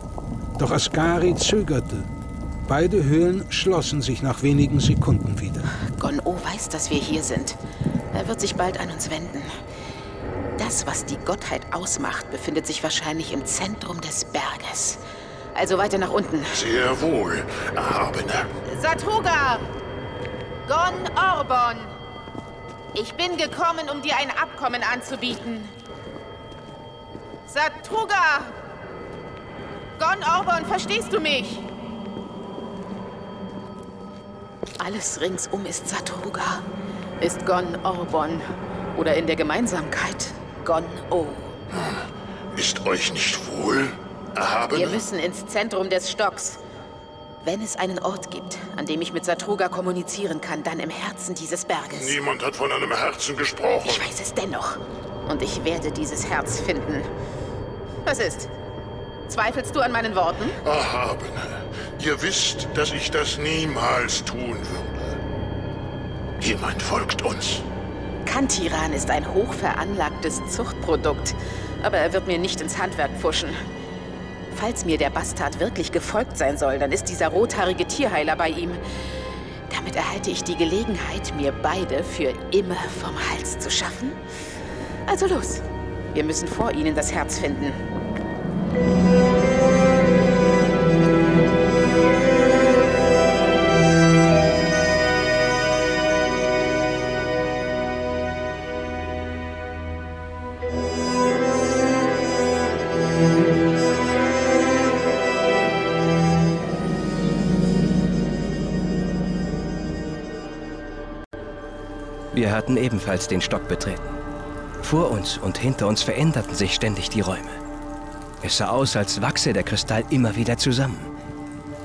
Speaker 5: Doch Askari zögerte. Beide Höhlen schlossen sich nach wenigen Sekunden wieder.
Speaker 8: Gon-O weiß, dass wir hier sind. Er wird sich bald an uns wenden. Das, was die Gottheit ausmacht, befindet sich wahrscheinlich im Zentrum des Berges. Also weiter nach unten.
Speaker 9: Sehr wohl, Erhabene.
Speaker 8: Satruga! Gon Orbon! Ich bin gekommen, um dir ein Abkommen anzubieten. Satruga! Gon Orbon, verstehst du mich? Alles ringsum ist Satruga, ist Gon Orbon oder in der Gemeinsamkeit Gon-O.
Speaker 9: Ist euch nicht wohl, Erhabene?
Speaker 8: Wir müssen ins Zentrum des Stocks. Wenn es einen Ort gibt, an dem ich mit Satruga kommunizieren kann, dann im Herzen dieses Berges.
Speaker 9: Niemand hat von einem Herzen gesprochen.
Speaker 8: Ich weiß es dennoch. Und ich werde dieses Herz finden. Was ist? Zweifelst du an meinen Worten?
Speaker 9: Erhabene, ihr wisst, dass ich das niemals tun würde. Jemand folgt uns.
Speaker 8: Kantiran ist ein hochveranlagtes Zuchtprodukt, aber er wird mir nicht ins Handwerk pfuschen. Falls mir der Bastard wirklich gefolgt sein soll, dann ist dieser rothaarige Tierheiler bei ihm. Damit erhalte ich die Gelegenheit, mir beide für immer vom Hals zu schaffen. Also los, wir müssen vor ihnen das Herz finden.
Speaker 4: Wir hatten ebenfalls den Stock betreten. Vor uns und hinter uns veränderten sich ständig die Räume. Es sah aus, als wachse der Kristall immer wieder zusammen.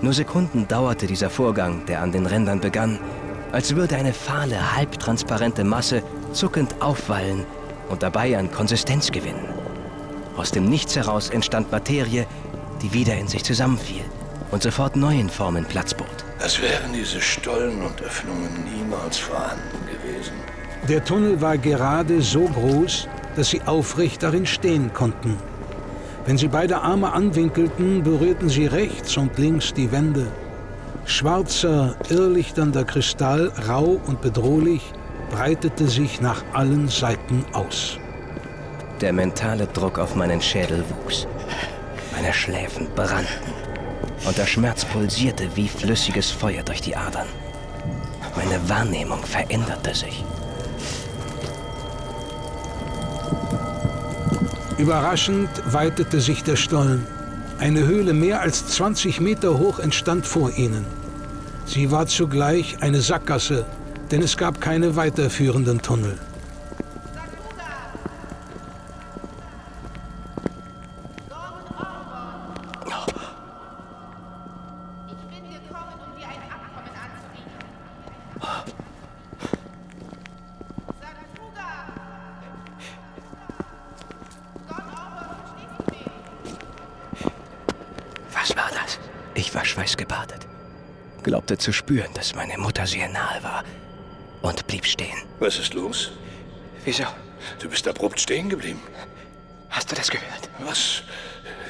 Speaker 4: Nur Sekunden dauerte dieser Vorgang, der an den Rändern begann, als würde eine fahle, halbtransparente Masse zuckend aufwallen und dabei an Konsistenz gewinnen. Aus dem Nichts heraus entstand Materie, die wieder in sich zusammenfiel und sofort neuen Formen Platz bot.
Speaker 11: Als wären diese Stollen und Öffnungen niemals vorhanden.
Speaker 5: Der Tunnel war gerade so groß, dass sie aufrecht darin stehen konnten. Wenn sie beide Arme anwinkelten, berührten sie rechts und links die Wände. Schwarzer, irrlichternder Kristall, rau und bedrohlich, breitete sich nach allen Seiten aus.
Speaker 4: Der mentale Druck auf meinen Schädel wuchs. Meine Schläfen brannten und der Schmerz pulsierte wie flüssiges Feuer durch die Adern. Meine Wahrnehmung veränderte sich.
Speaker 5: Überraschend weitete sich der Stollen. Eine Höhle mehr als 20 Meter hoch entstand vor ihnen. Sie war zugleich eine Sackgasse, denn es gab keine weiterführenden Tunnel.
Speaker 4: Zu spüren, dass meine Mutter sehr nahe war und blieb stehen.
Speaker 11: Was ist los?
Speaker 4: Wieso?
Speaker 11: Du bist abrupt stehen geblieben.
Speaker 4: Hast du das gehört?
Speaker 11: Was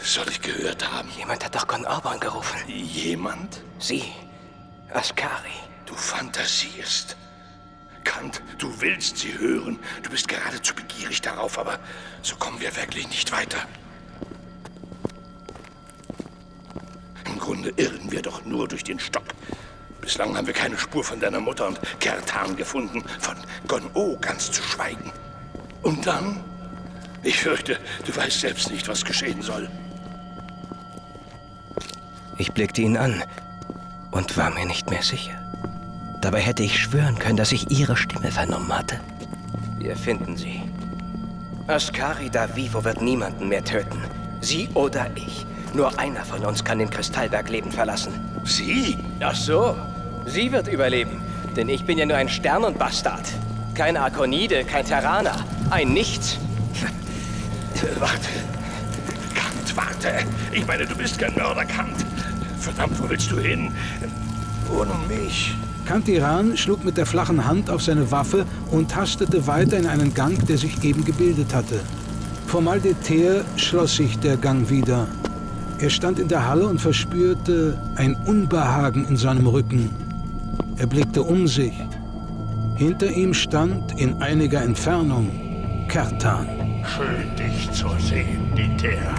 Speaker 11: soll ich gehört haben?
Speaker 4: Jemand hat doch Gon Orban gerufen.
Speaker 11: Jemand?
Speaker 4: Sie. Askari.
Speaker 11: Du fantasierst. Kant, du willst sie hören. Du bist geradezu begierig darauf, aber so kommen wir wirklich nicht weiter. Im Grunde irren wir doch nur durch den Stock. Bislang haben wir keine Spur von deiner Mutter und Kertan gefunden, von Gon-O ganz zu schweigen. Und dann? Ich fürchte, du weißt selbst nicht, was geschehen soll.
Speaker 4: Ich blickte ihn an und war mir nicht mehr sicher. Dabei hätte ich schwören können, dass ich ihre Stimme vernommen hatte. Wir finden sie. Askari da Vivo wird niemanden mehr töten. Sie oder ich. Nur einer von uns kann den Kristallberg lebend verlassen.
Speaker 11: Sie?
Speaker 4: Ach so. Sie wird überleben. Denn ich bin ja nur ein Stern und Bastard. Kein Arkonide, kein Terraner. Ein Nichts.
Speaker 11: Warte. Kant, warte. Ich meine, du bist kein Mörder, Kant. Verdammt, wo willst du hin? Ohne mich.
Speaker 5: Kantiran schlug mit der flachen Hand auf seine Waffe und tastete weiter in einen Gang, der sich eben gebildet hatte. Formaldetär schloss sich der Gang wieder. Er stand in der Halle und verspürte ein Unbehagen in seinem Rücken. Er blickte um sich. Hinter ihm stand in einiger Entfernung Kertan.
Speaker 9: Schön, dich zu sehen, Dieter.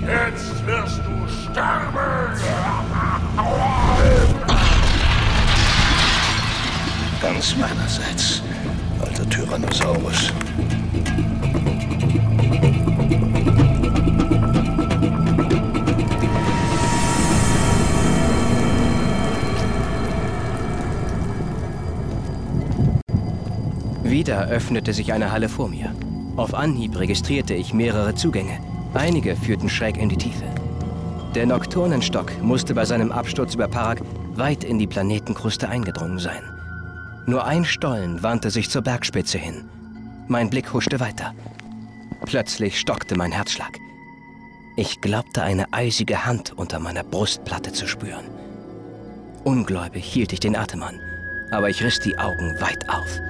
Speaker 9: Jetzt wirst du sterben!
Speaker 11: Ganz meinerseits, alter Tyrannosaurus.
Speaker 4: Wieder öffnete sich eine Halle vor mir. Auf Anhieb registrierte ich mehrere Zugänge. Einige führten schräg in die Tiefe. Der Nocturnenstock musste bei seinem Absturz über Parag weit in die Planetenkruste eingedrungen sein. Nur ein Stollen wandte sich zur Bergspitze hin. Mein Blick huschte weiter. Plötzlich stockte mein Herzschlag. Ich glaubte, eine eisige Hand unter meiner Brustplatte zu spüren. Ungläubig hielt ich den Atem an, aber ich riss die Augen weit auf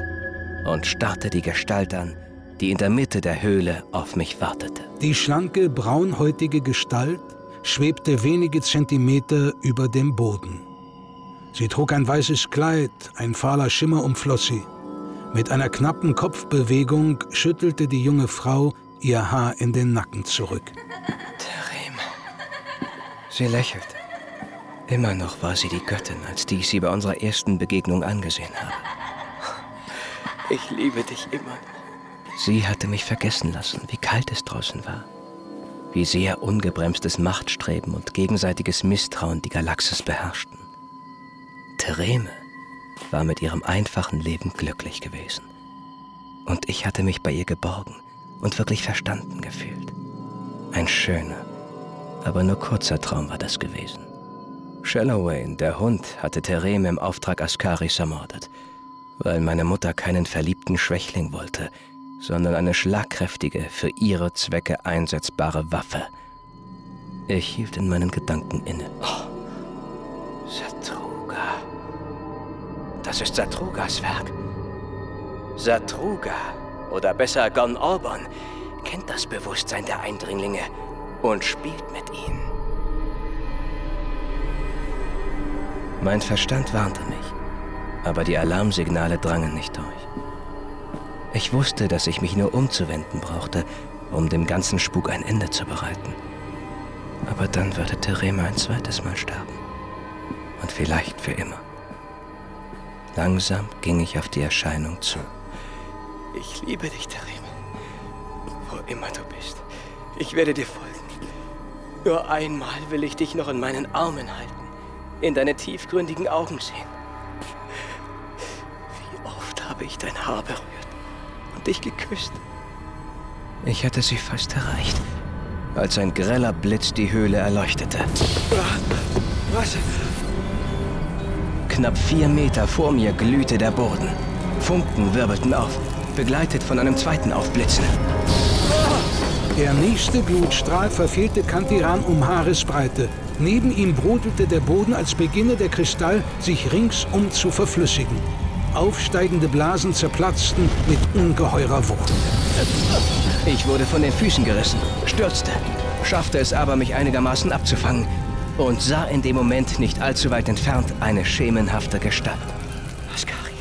Speaker 4: und starrte die Gestalt an, die in der Mitte der Höhle auf mich wartete.
Speaker 5: Die schlanke, braunhäutige Gestalt schwebte wenige Zentimeter über dem Boden. Sie trug ein weißes Kleid, ein fahler Schimmer umfloss sie. Mit einer knappen Kopfbewegung schüttelte die junge Frau ihr Haar in den Nacken zurück.
Speaker 4: Terem. Sie lächelte. Immer noch war sie die Göttin, als die ich sie bei unserer ersten Begegnung angesehen habe. Ich liebe dich immer. Sie hatte mich vergessen lassen, wie kalt es draußen war. Wie sehr ungebremstes Machtstreben und gegenseitiges Misstrauen die Galaxis beherrschten. Thereme war mit ihrem einfachen Leben glücklich gewesen. Und ich hatte mich bei ihr geborgen und wirklich verstanden gefühlt. Ein schöner, aber nur kurzer Traum war das gewesen. Shallowayne, der Hund, hatte Tereme im Auftrag Askaris ermordet, weil meine Mutter keinen verliebten Schwächling wollte, sondern eine schlagkräftige, für ihre Zwecke einsetzbare Waffe. Ich hielt in meinen Gedanken inne. Oh, Satruga. Das ist Satrugas Werk. Satruga, oder besser Gon Orban, kennt das Bewusstsein der Eindringlinge und spielt mit ihnen. Mein Verstand warnte mich, aber die Alarmsignale drangen nicht durch. Ich wusste, dass ich mich nur umzuwenden brauchte, um dem ganzen Spuk ein Ende zu bereiten. Aber dann würde Terema ein zweites Mal sterben. Und vielleicht für immer. Langsam ging ich auf die Erscheinung zu. Ich liebe dich, Terema. Wo immer du bist. Ich werde dir folgen. Nur einmal will ich dich noch in meinen Armen halten in deine tiefgründigen Augen sehen. Habe ich dein Haar berührt und dich geküsst. Ich hatte sie fast erreicht, als ein greller Blitz die Höhle erleuchtete. Was? Knapp vier Meter vor mir glühte der Boden. Funken wirbelten auf, begleitet von einem zweiten Aufblitzen.
Speaker 5: Der nächste Blutstrahl verfehlte Kantiran um Haaresbreite. Neben ihm brodelte der Boden, als beginne der Kristall sich ringsum zu verflüssigen. Aufsteigende Blasen zerplatzten mit ungeheurer Wucht.
Speaker 4: Ich wurde von den Füßen gerissen, stürzte, schaffte es aber, mich einigermaßen abzufangen und sah in dem Moment nicht allzu weit entfernt eine schemenhafte Gestalt. Askari.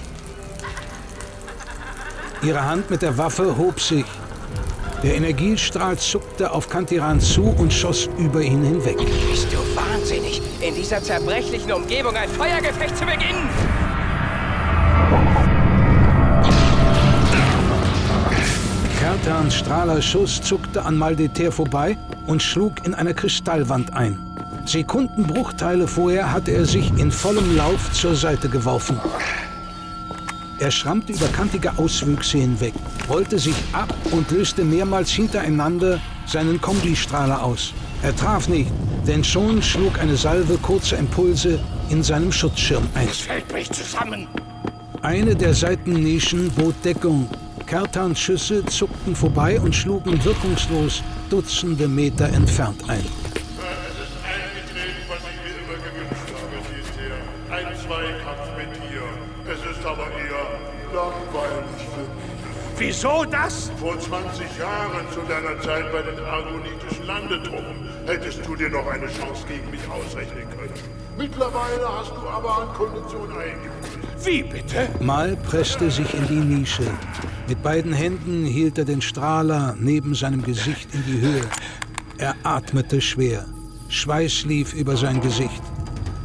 Speaker 5: Ihre Hand mit der Waffe hob sich. Der Energiestrahl zuckte auf Kantiran zu und schoss über ihn hinweg.
Speaker 10: Bist du wahnsinnig, in dieser zerbrechlichen Umgebung ein Feuergefecht zu beginnen?
Speaker 5: Kertans Strahlerschuss zuckte an Maldeter vorbei und schlug in eine Kristallwand ein. Sekundenbruchteile vorher hatte er sich in vollem Lauf zur Seite geworfen. Er schrammte über kantige Auswüchse hinweg, rollte sich ab und löste mehrmals hintereinander seinen Kombistrahler aus. Er traf nicht, denn schon schlug eine Salve kurzer Impulse in seinem Schutzschirm ein.
Speaker 11: Das Feld bricht zusammen.
Speaker 5: Eine der Seitennischen bot Deckung. Kertans Schüsse zuckten vorbei und schlugen wirkungslos Dutzende Meter entfernt ein.
Speaker 9: Ein Zweikampf mit dir. Es ist aber eher langweilig für mich.
Speaker 11: Wieso das?
Speaker 9: Vor 20 Jahren, zu deiner Zeit bei den argonitischen Landetruppen, hättest du dir noch eine Chance gegen mich ausrechnen können. Mittlerweile hast du aber an Kondition eingebüßt.
Speaker 11: Wie bitte?
Speaker 5: Mal presste sich in die Nische. Mit beiden Händen hielt er den Strahler neben seinem Gesicht in die Höhe. Er atmete schwer. Schweiß lief über sein Gesicht.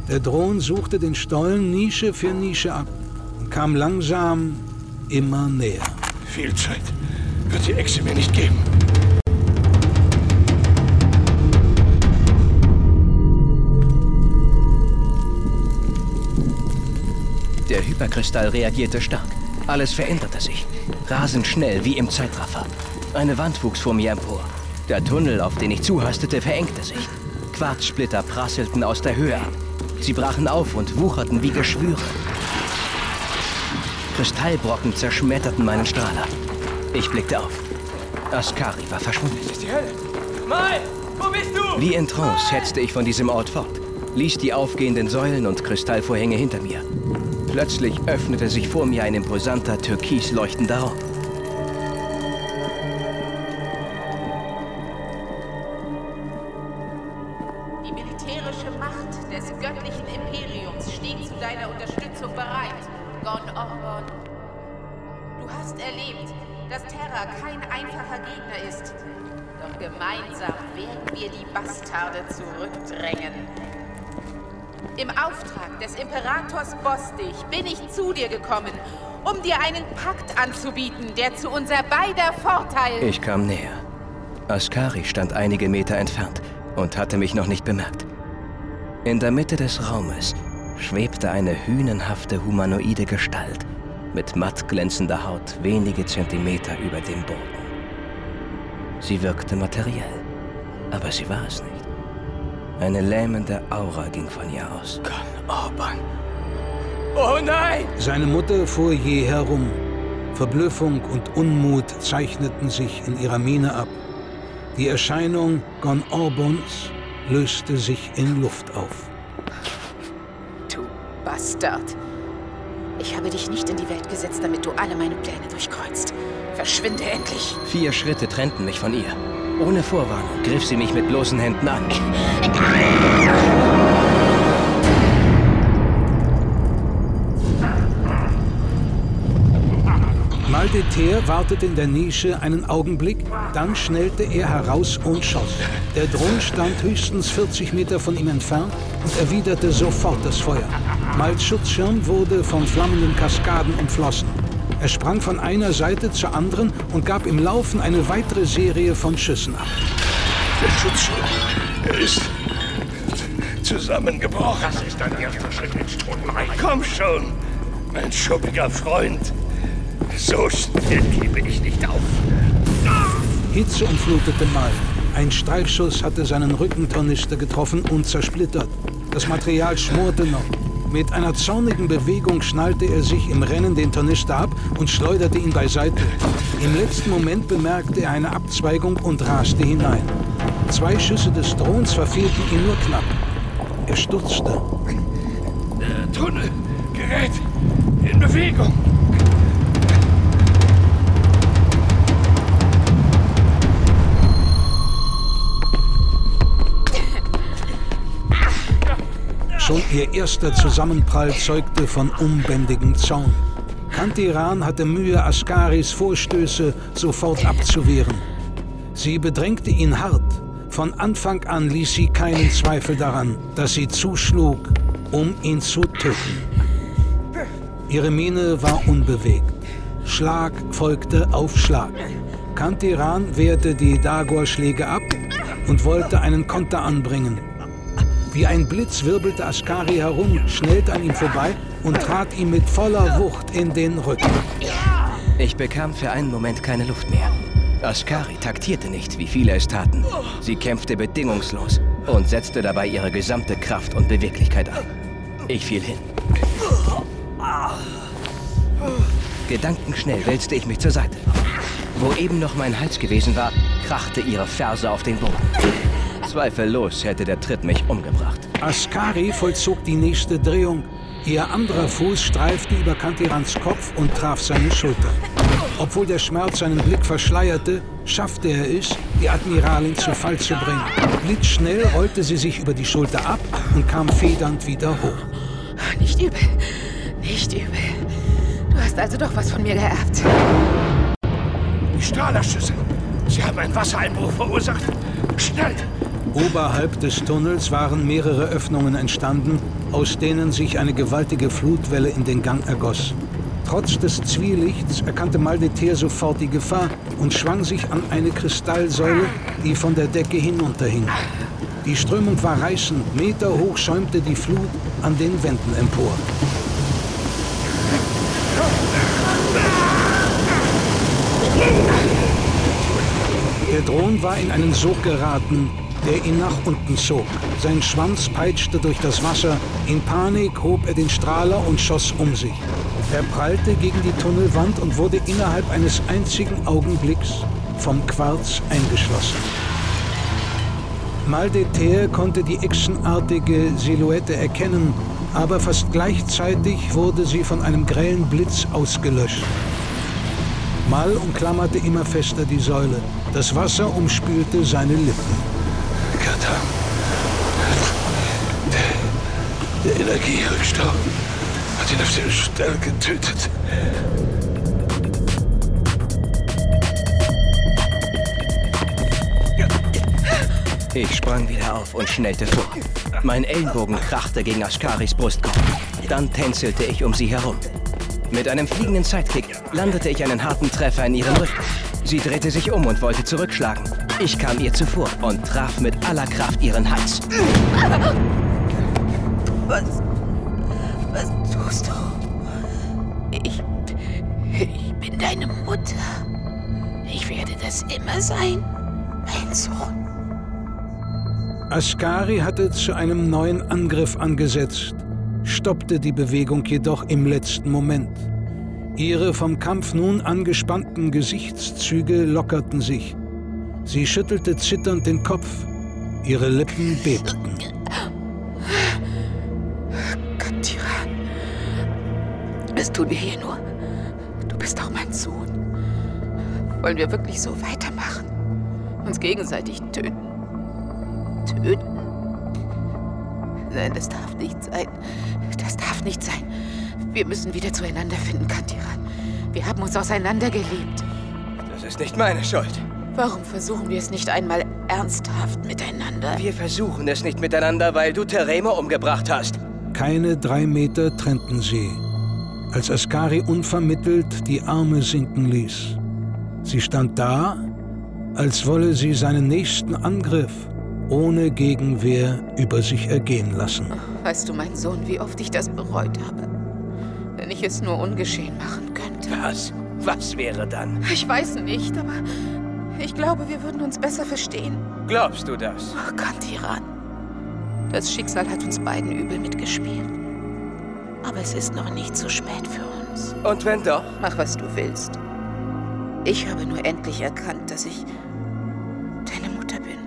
Speaker 5: Der Drohn suchte den Stollen Nische für Nische ab und kam langsam immer näher.
Speaker 11: Viel Zeit wird die Echse mir nicht geben.
Speaker 4: Der Hyperkristall reagierte stark. Alles veränderte sich. Rasend schnell wie im Zeitraffer. Eine Wand wuchs vor mir empor. Der Tunnel, auf den ich zuhastete, verengte sich. Quarzsplitter prasselten aus der Höhe ab. Sie brachen auf und wucherten wie Geschwüre. Kristallbrocken zerschmetterten meinen Strahler. Ich blickte auf. Askari war verschwunden.
Speaker 10: Das ist die Hölle. Mal, wo bist du?
Speaker 4: Wie in Trance hetzte ich von diesem Ort fort, ließ die aufgehenden Säulen und Kristallvorhänge hinter mir. Plötzlich öffnete sich vor mir ein imposanter, türkis leuchtender Raum.
Speaker 8: Einen Pakt anzubieten, der zu unser beider Vorteil...
Speaker 4: Ich kam näher. Askari stand einige Meter entfernt und hatte mich noch nicht bemerkt. In der Mitte des Raumes schwebte eine hünenhafte humanoide Gestalt mit matt glänzender Haut wenige Zentimeter über dem Boden. Sie wirkte materiell, aber sie war es nicht. Eine lähmende Aura ging von ihr aus.
Speaker 10: Con Orban. Oh nein!
Speaker 5: Seine Mutter fuhr je herum. Verblüffung und Unmut zeichneten sich in ihrer Miene ab. Die Erscheinung Gon Orbons löste sich in Luft auf.
Speaker 8: Du Bastard. Ich habe dich nicht in die Welt gesetzt, damit du alle meine Pläne durchkreuzt. Verschwinde endlich.
Speaker 4: Vier Schritte trennten mich von ihr. Ohne Vorwarnung griff sie mich mit bloßen Händen an.
Speaker 5: Maldeter wartete in der Nische einen Augenblick, dann schnellte er heraus und schoss. Der Drohn stand höchstens 40 Meter von ihm entfernt und erwiderte sofort das Feuer. Mals Schutzschirm wurde von flammenden Kaskaden umflossen. Er sprang von einer Seite zur anderen und gab im Laufen eine weitere Serie von Schüssen ab.
Speaker 11: Der Schutzschirm, er ist zusammengebrochen.
Speaker 16: Das ist dein erster Schritt ins Totenreich.
Speaker 11: Komm schon, mein schuppiger Freund. So schnell gebe ich nicht auf.
Speaker 5: Hitze umflutete Mal. Ein Streifschuss hatte seinen Rückentornister getroffen und zersplittert. Das Material schmorte noch. Mit einer zornigen Bewegung schnallte er sich im Rennen den Tornister ab und schleuderte ihn beiseite. Im letzten Moment bemerkte er eine Abzweigung und raste hinein. Zwei Schüsse des Drohns verfehlten ihn nur knapp. Er stutzte.
Speaker 11: Der Tunnel gerät in Bewegung.
Speaker 5: Schon ihr erster Zusammenprall zeugte von unbändigem Zorn. Kantiran hatte Mühe, Askaris Vorstöße sofort abzuwehren. Sie bedrängte ihn hart. Von Anfang an ließ sie keinen Zweifel daran, dass sie zuschlug, um ihn zu töten. Ihre Miene war unbewegt. Schlag folgte auf Schlag. Kantiran wehrte die Dagor-Schläge ab und wollte einen Konter anbringen. Wie ein Blitz wirbelte Askari herum, schnellte an ihm vorbei und trat ihm mit voller Wucht in den Rücken.
Speaker 4: Ich bekam für einen Moment keine Luft mehr. Askari taktierte nicht, wie viele es taten. Sie kämpfte bedingungslos und setzte dabei ihre gesamte Kraft und Beweglichkeit ein. Ich fiel hin. Gedankenschnell wälzte ich mich zur Seite. Wo eben noch mein Hals gewesen war, krachte ihre Ferse auf den Boden. Zweifellos hätte der Tritt mich umgebracht.
Speaker 5: Askari vollzog die nächste Drehung. Ihr anderer Fuß streifte über Kantirans Kopf und traf seine Schulter. Obwohl der Schmerz seinen Blick verschleierte, schaffte er es, die Admiralin zu Fall zu bringen. Blitzschnell rollte sie sich über die Schulter ab und kam federnd wieder hoch.
Speaker 8: Nicht übel. Nicht übel. Du hast also doch was von mir geerbt.
Speaker 11: Die Strahlerschüsse. Sie haben einen Wassereinbruch verursacht. Schnell!
Speaker 5: Oberhalb des Tunnels waren mehrere Öffnungen entstanden, aus denen sich eine gewaltige Flutwelle in den Gang ergoss. Trotz des Zwielichts erkannte Maldeter sofort die Gefahr und schwang sich an eine Kristallsäule, die von der Decke hinunterhing. Die Strömung war reißend, meterhoch schäumte die Flut an den Wänden empor. Der Drohn war in einen Sog geraten, der ihn nach unten zog. Sein Schwanz peitschte durch das Wasser. In Panik hob er den Strahler und schoss um sich. Er prallte gegen die Tunnelwand und wurde innerhalb eines einzigen Augenblicks vom Quarz eingeschlossen. Maldeter konnte die echsenartige Silhouette erkennen, aber fast gleichzeitig wurde sie von einem grellen Blitz ausgelöscht. Mal umklammerte immer fester die Säule. Das Wasser umspülte seine Lippen.
Speaker 11: Der, der Energierückstau hat ihn auf der Stelle getötet.
Speaker 4: Ich sprang wieder auf und schnellte vor. Mein Ellenbogen krachte gegen Askaris Brustkorb. Dann tänzelte ich um sie herum. Mit einem fliegenden Sidekick landete ich einen harten Treffer in ihren Rücken. Sie drehte sich um und wollte zurückschlagen. Ich kam ihr zuvor und traf mit aller Kraft ihren Hals.
Speaker 8: Was brauchst du? Ich. Ich bin deine Mutter. Ich werde das immer sein, mein Sohn.
Speaker 5: Askari hatte zu einem neuen Angriff angesetzt, stoppte die Bewegung jedoch im letzten Moment. Ihre vom Kampf nun angespannten Gesichtszüge lockerten sich. Sie schüttelte zitternd den Kopf. Ihre Lippen bebten.
Speaker 8: Katira, es tut mir hier nur. Du bist auch mein Sohn. Wollen wir wirklich so weitermachen? Uns gegenseitig töten? Töten? Nein, das darf nicht sein. Das darf nicht sein. Wir müssen wieder zueinander finden, Kantiran. Wir haben uns auseinandergelebt.
Speaker 10: Das ist nicht meine Schuld.
Speaker 8: Warum versuchen wir es nicht einmal ernsthaft miteinander?
Speaker 10: Wir versuchen es nicht miteinander, weil du Tereme umgebracht hast.
Speaker 5: Keine drei Meter trennten sie, als Askari unvermittelt die Arme sinken ließ. Sie stand da, als wolle sie seinen nächsten Angriff ohne Gegenwehr über sich ergehen lassen.
Speaker 8: Weißt du, mein Sohn, wie oft ich das bereut habe? Wenn ich es nur ungeschehen machen könnte.
Speaker 10: Was? Was wäre dann?
Speaker 8: Ich weiß nicht, aber ich glaube, wir würden uns besser verstehen.
Speaker 10: Glaubst du das?
Speaker 8: Oh, Kantiran. Das Schicksal hat uns beiden übel mitgespielt. Aber es ist noch nicht zu spät für uns.
Speaker 10: Und wenn doch?
Speaker 8: Mach, was du willst. Ich habe nur endlich erkannt, dass ich deine Mutter bin.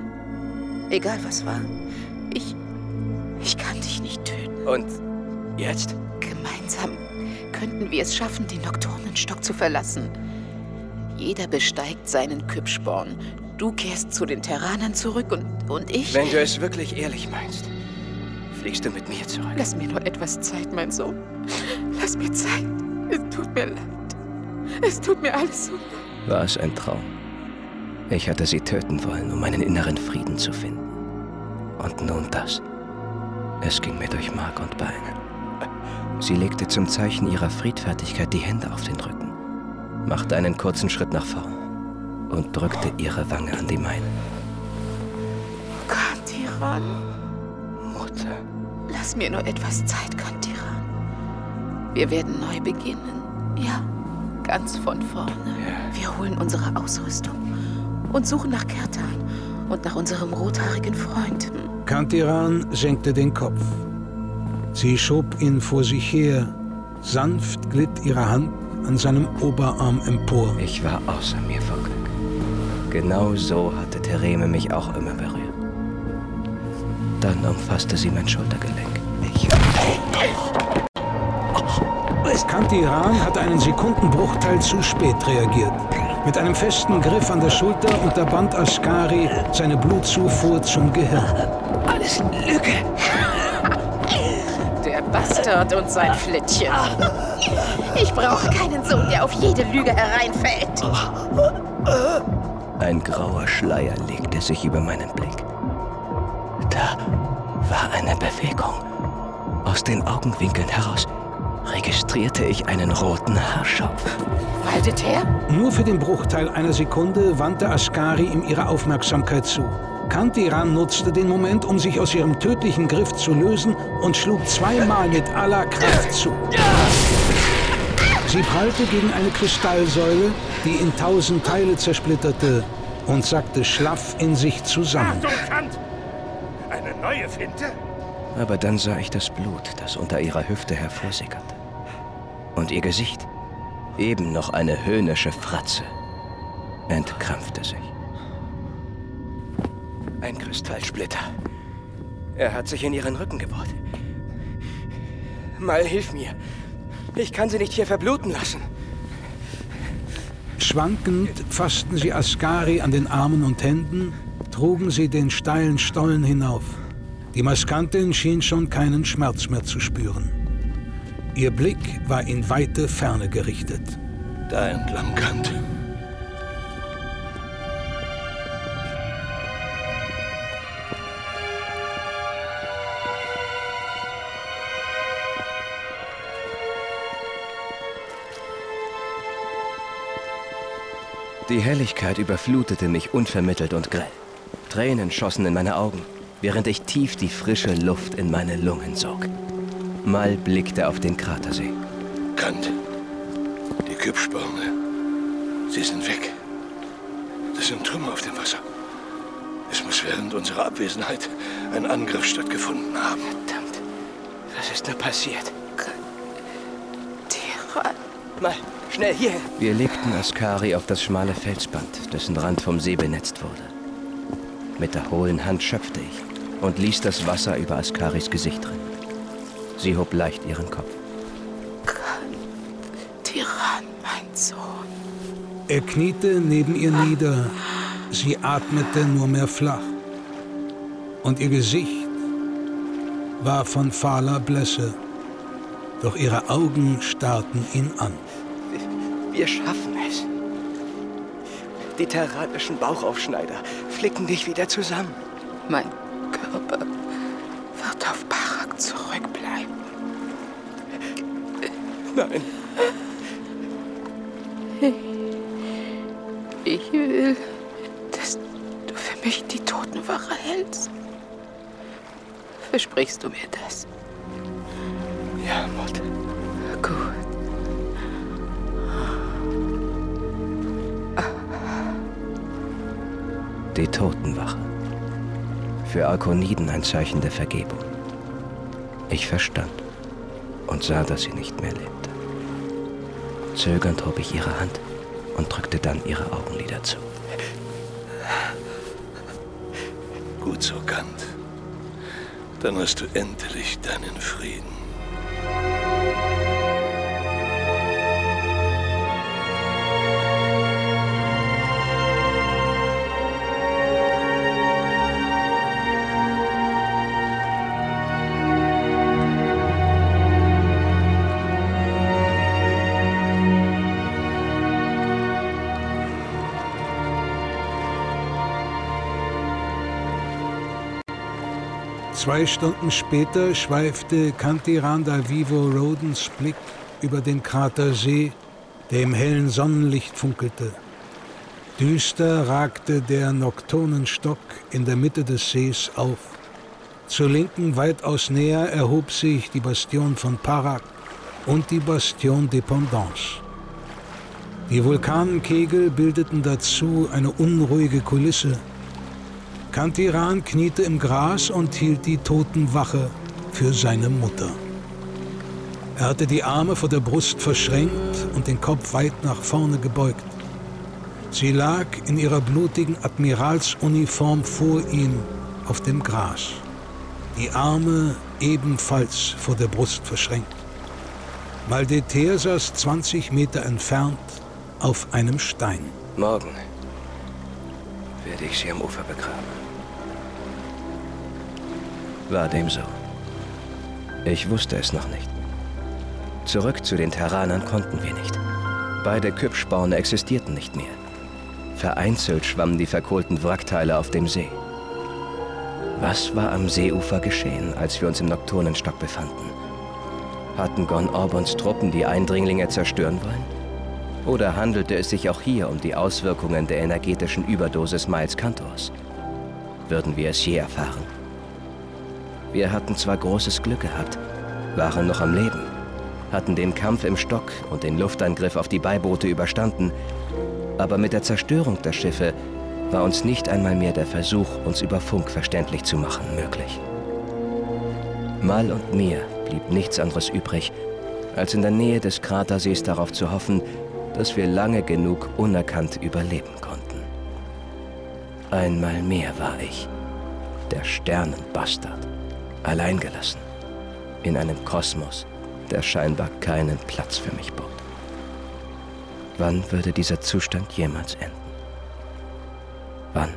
Speaker 8: Egal was war. Ich. Ich kann dich nicht töten.
Speaker 10: Und jetzt?
Speaker 8: Gemeinsam könnten wir es schaffen, den Nokturnenstock zu verlassen. Jeder besteigt seinen Küppsporn. Du kehrst zu den Terranern zurück und, und ich.
Speaker 10: Wenn du es wirklich ehrlich meinst, fliegst du mit mir zurück.
Speaker 8: Lass mir nur etwas Zeit, mein Sohn. Lass mir Zeit. Es tut mir leid. Es tut mir alles so leid.
Speaker 4: War es ein Traum? Ich hatte sie töten wollen, um meinen inneren Frieden zu finden. Und nun das. Es ging mir durch Mark und Beine. Sie legte zum Zeichen ihrer Friedfertigkeit die Hände auf den Rücken, machte einen kurzen Schritt nach vorn und drückte ihre Wange an die meine.
Speaker 8: Kantiran.
Speaker 4: Mutter.
Speaker 8: Lass mir nur etwas Zeit, Kantiran. Wir werden neu beginnen. Ja, ganz von vorne.
Speaker 4: Ja.
Speaker 8: Wir holen unsere Ausrüstung und suchen nach Kertan und nach unserem rothaarigen Freund.
Speaker 5: Kantiran senkte den Kopf. Sie schob ihn vor sich her. Sanft glitt ihre Hand an seinem Oberarm empor.
Speaker 4: Ich war außer mir vor Glück. Genau so hatte Thereme mich auch immer berührt. Dann umfasste sie mein Schultergelenk. Ich.
Speaker 5: Kantiran hatte einen Sekundenbruchteil zu spät reagiert. Mit einem festen Griff an der Schulter unterband Askari seine Blutzufuhr zum Gehirn.
Speaker 13: Alles Lüge.
Speaker 8: Bastard und sein Flittchen. Ich brauche keinen Sohn, der auf jede Lüge hereinfällt.
Speaker 4: Ein grauer Schleier legte sich über meinen Blick. Da war eine Bewegung. Aus den Augenwinkeln heraus registrierte ich einen roten Haarschopf.
Speaker 8: Waltet her?
Speaker 5: Nur für den Bruchteil einer Sekunde wandte Askari ihm ihre Aufmerksamkeit zu. Kantiran nutzte den Moment, um sich aus ihrem tödlichen Griff zu lösen und schlug zweimal mit aller Kraft zu. Sie prallte gegen eine Kristallsäule, die in tausend Teile zersplitterte und sackte schlaff in sich zusammen.
Speaker 16: Achtung, Kant! Eine neue Finte?
Speaker 4: Aber dann sah ich das Blut, das unter ihrer Hüfte hervorsickerte. Und ihr Gesicht, eben noch eine höhnische Fratze, entkrampfte sich. Ein Kristallsplitter.
Speaker 10: Er hat sich in ihren Rücken gebohrt. Mal hilf mir. Ich kann sie nicht hier verbluten lassen.
Speaker 5: Schwankend fassten sie Askari an den Armen und Händen, trugen sie den steilen Stollen hinauf. Die Maskantin schien schon keinen Schmerz mehr zu spüren. Ihr Blick war in weite Ferne gerichtet.
Speaker 11: Da entlang, Kant.
Speaker 4: Die Helligkeit überflutete mich unvermittelt und grell. Tränen schossen in meine Augen, während ich tief die frische Luft in meine Lungen sog. Mal blickte auf den Kratersee.
Speaker 11: Kant, die Küppsbirne, sie sind weg. Das sind Trümmer auf dem Wasser. Es muss während unserer Abwesenheit ein Angriff stattgefunden haben.
Speaker 13: Verdammt, was ist da passiert?
Speaker 8: Tiran.
Speaker 13: Mal, schnell hierher.
Speaker 4: Wir legten Askari auf das schmale Felsband, dessen Rand vom See benetzt wurde. Mit der hohlen Hand schöpfte ich und ließ das Wasser über Askaris Gesicht rinnen. Sie hob leicht ihren Kopf.
Speaker 8: Tiran, mein Sohn.
Speaker 5: Er kniete neben ihr nieder. Sie atmete nur mehr flach. Und ihr Gesicht war von fahler Blässe. Doch ihre Augen starrten ihn an.
Speaker 13: Wir schaffen es. Die terranischen Bauchaufschneider flicken dich wieder zusammen.
Speaker 8: Mein Körper wird auf Barak zurückbleiben.
Speaker 13: Nein.
Speaker 8: Ich will, dass du für mich die Totenwache hältst. Versprichst du mir das?
Speaker 4: Für Arkoniden ein Zeichen der Vergebung. Ich verstand und sah, dass sie nicht mehr lebte. Zögernd hob ich ihre Hand und drückte dann ihre Augenlider zu.
Speaker 11: Gut so, Kant. Dann hast du endlich deinen Frieden.
Speaker 5: Zwei Stunden später schweifte Cantiranda Vivo Rodens Blick über den Kratersee, der im hellen Sonnenlicht funkelte. Düster ragte der Nocturnenstock in der Mitte des Sees auf. Zur Linken weitaus näher erhob sich die Bastion von Parak und die Bastion Dependance. Die Vulkanenkegel bildeten dazu eine unruhige Kulisse. Kantiran kniete im Gras und hielt die Totenwache für seine Mutter. Er hatte die Arme vor der Brust verschränkt und den Kopf weit nach vorne gebeugt. Sie lag in ihrer blutigen Admiralsuniform vor ihm auf dem Gras, die Arme ebenfalls vor der Brust verschränkt. Maldeter saß 20 Meter entfernt auf einem Stein.
Speaker 4: Morgen werde ich sie am Ufer begraben. War dem so. Ich wusste es noch nicht. Zurück zu den Terranern konnten wir nicht. Beide Küppsporne existierten nicht mehr. Vereinzelt schwammen die verkohlten Wrackteile auf dem See. Was war am Seeufer geschehen, als wir uns im Nokturnenstock befanden? Hatten Gon Orbons Truppen die Eindringlinge zerstören wollen? Oder handelte es sich auch hier um die Auswirkungen der energetischen Überdosis Miles Cantors? Würden wir es je erfahren? Wir hatten zwar großes Glück gehabt, waren noch am Leben, hatten den Kampf im Stock und den Luftangriff auf die Beiboote überstanden, aber mit der Zerstörung der Schiffe war uns nicht einmal mehr der Versuch, uns über Funk verständlich zu machen, möglich. Mal und mir blieb nichts anderes übrig, als in der Nähe des Kratersees darauf zu hoffen, dass wir lange genug unerkannt überleben konnten. Einmal mehr war ich der Sternenbastard, alleingelassen, in einem Kosmos, der scheinbar keinen Platz für mich bot. Wann würde dieser Zustand jemals enden? Wann?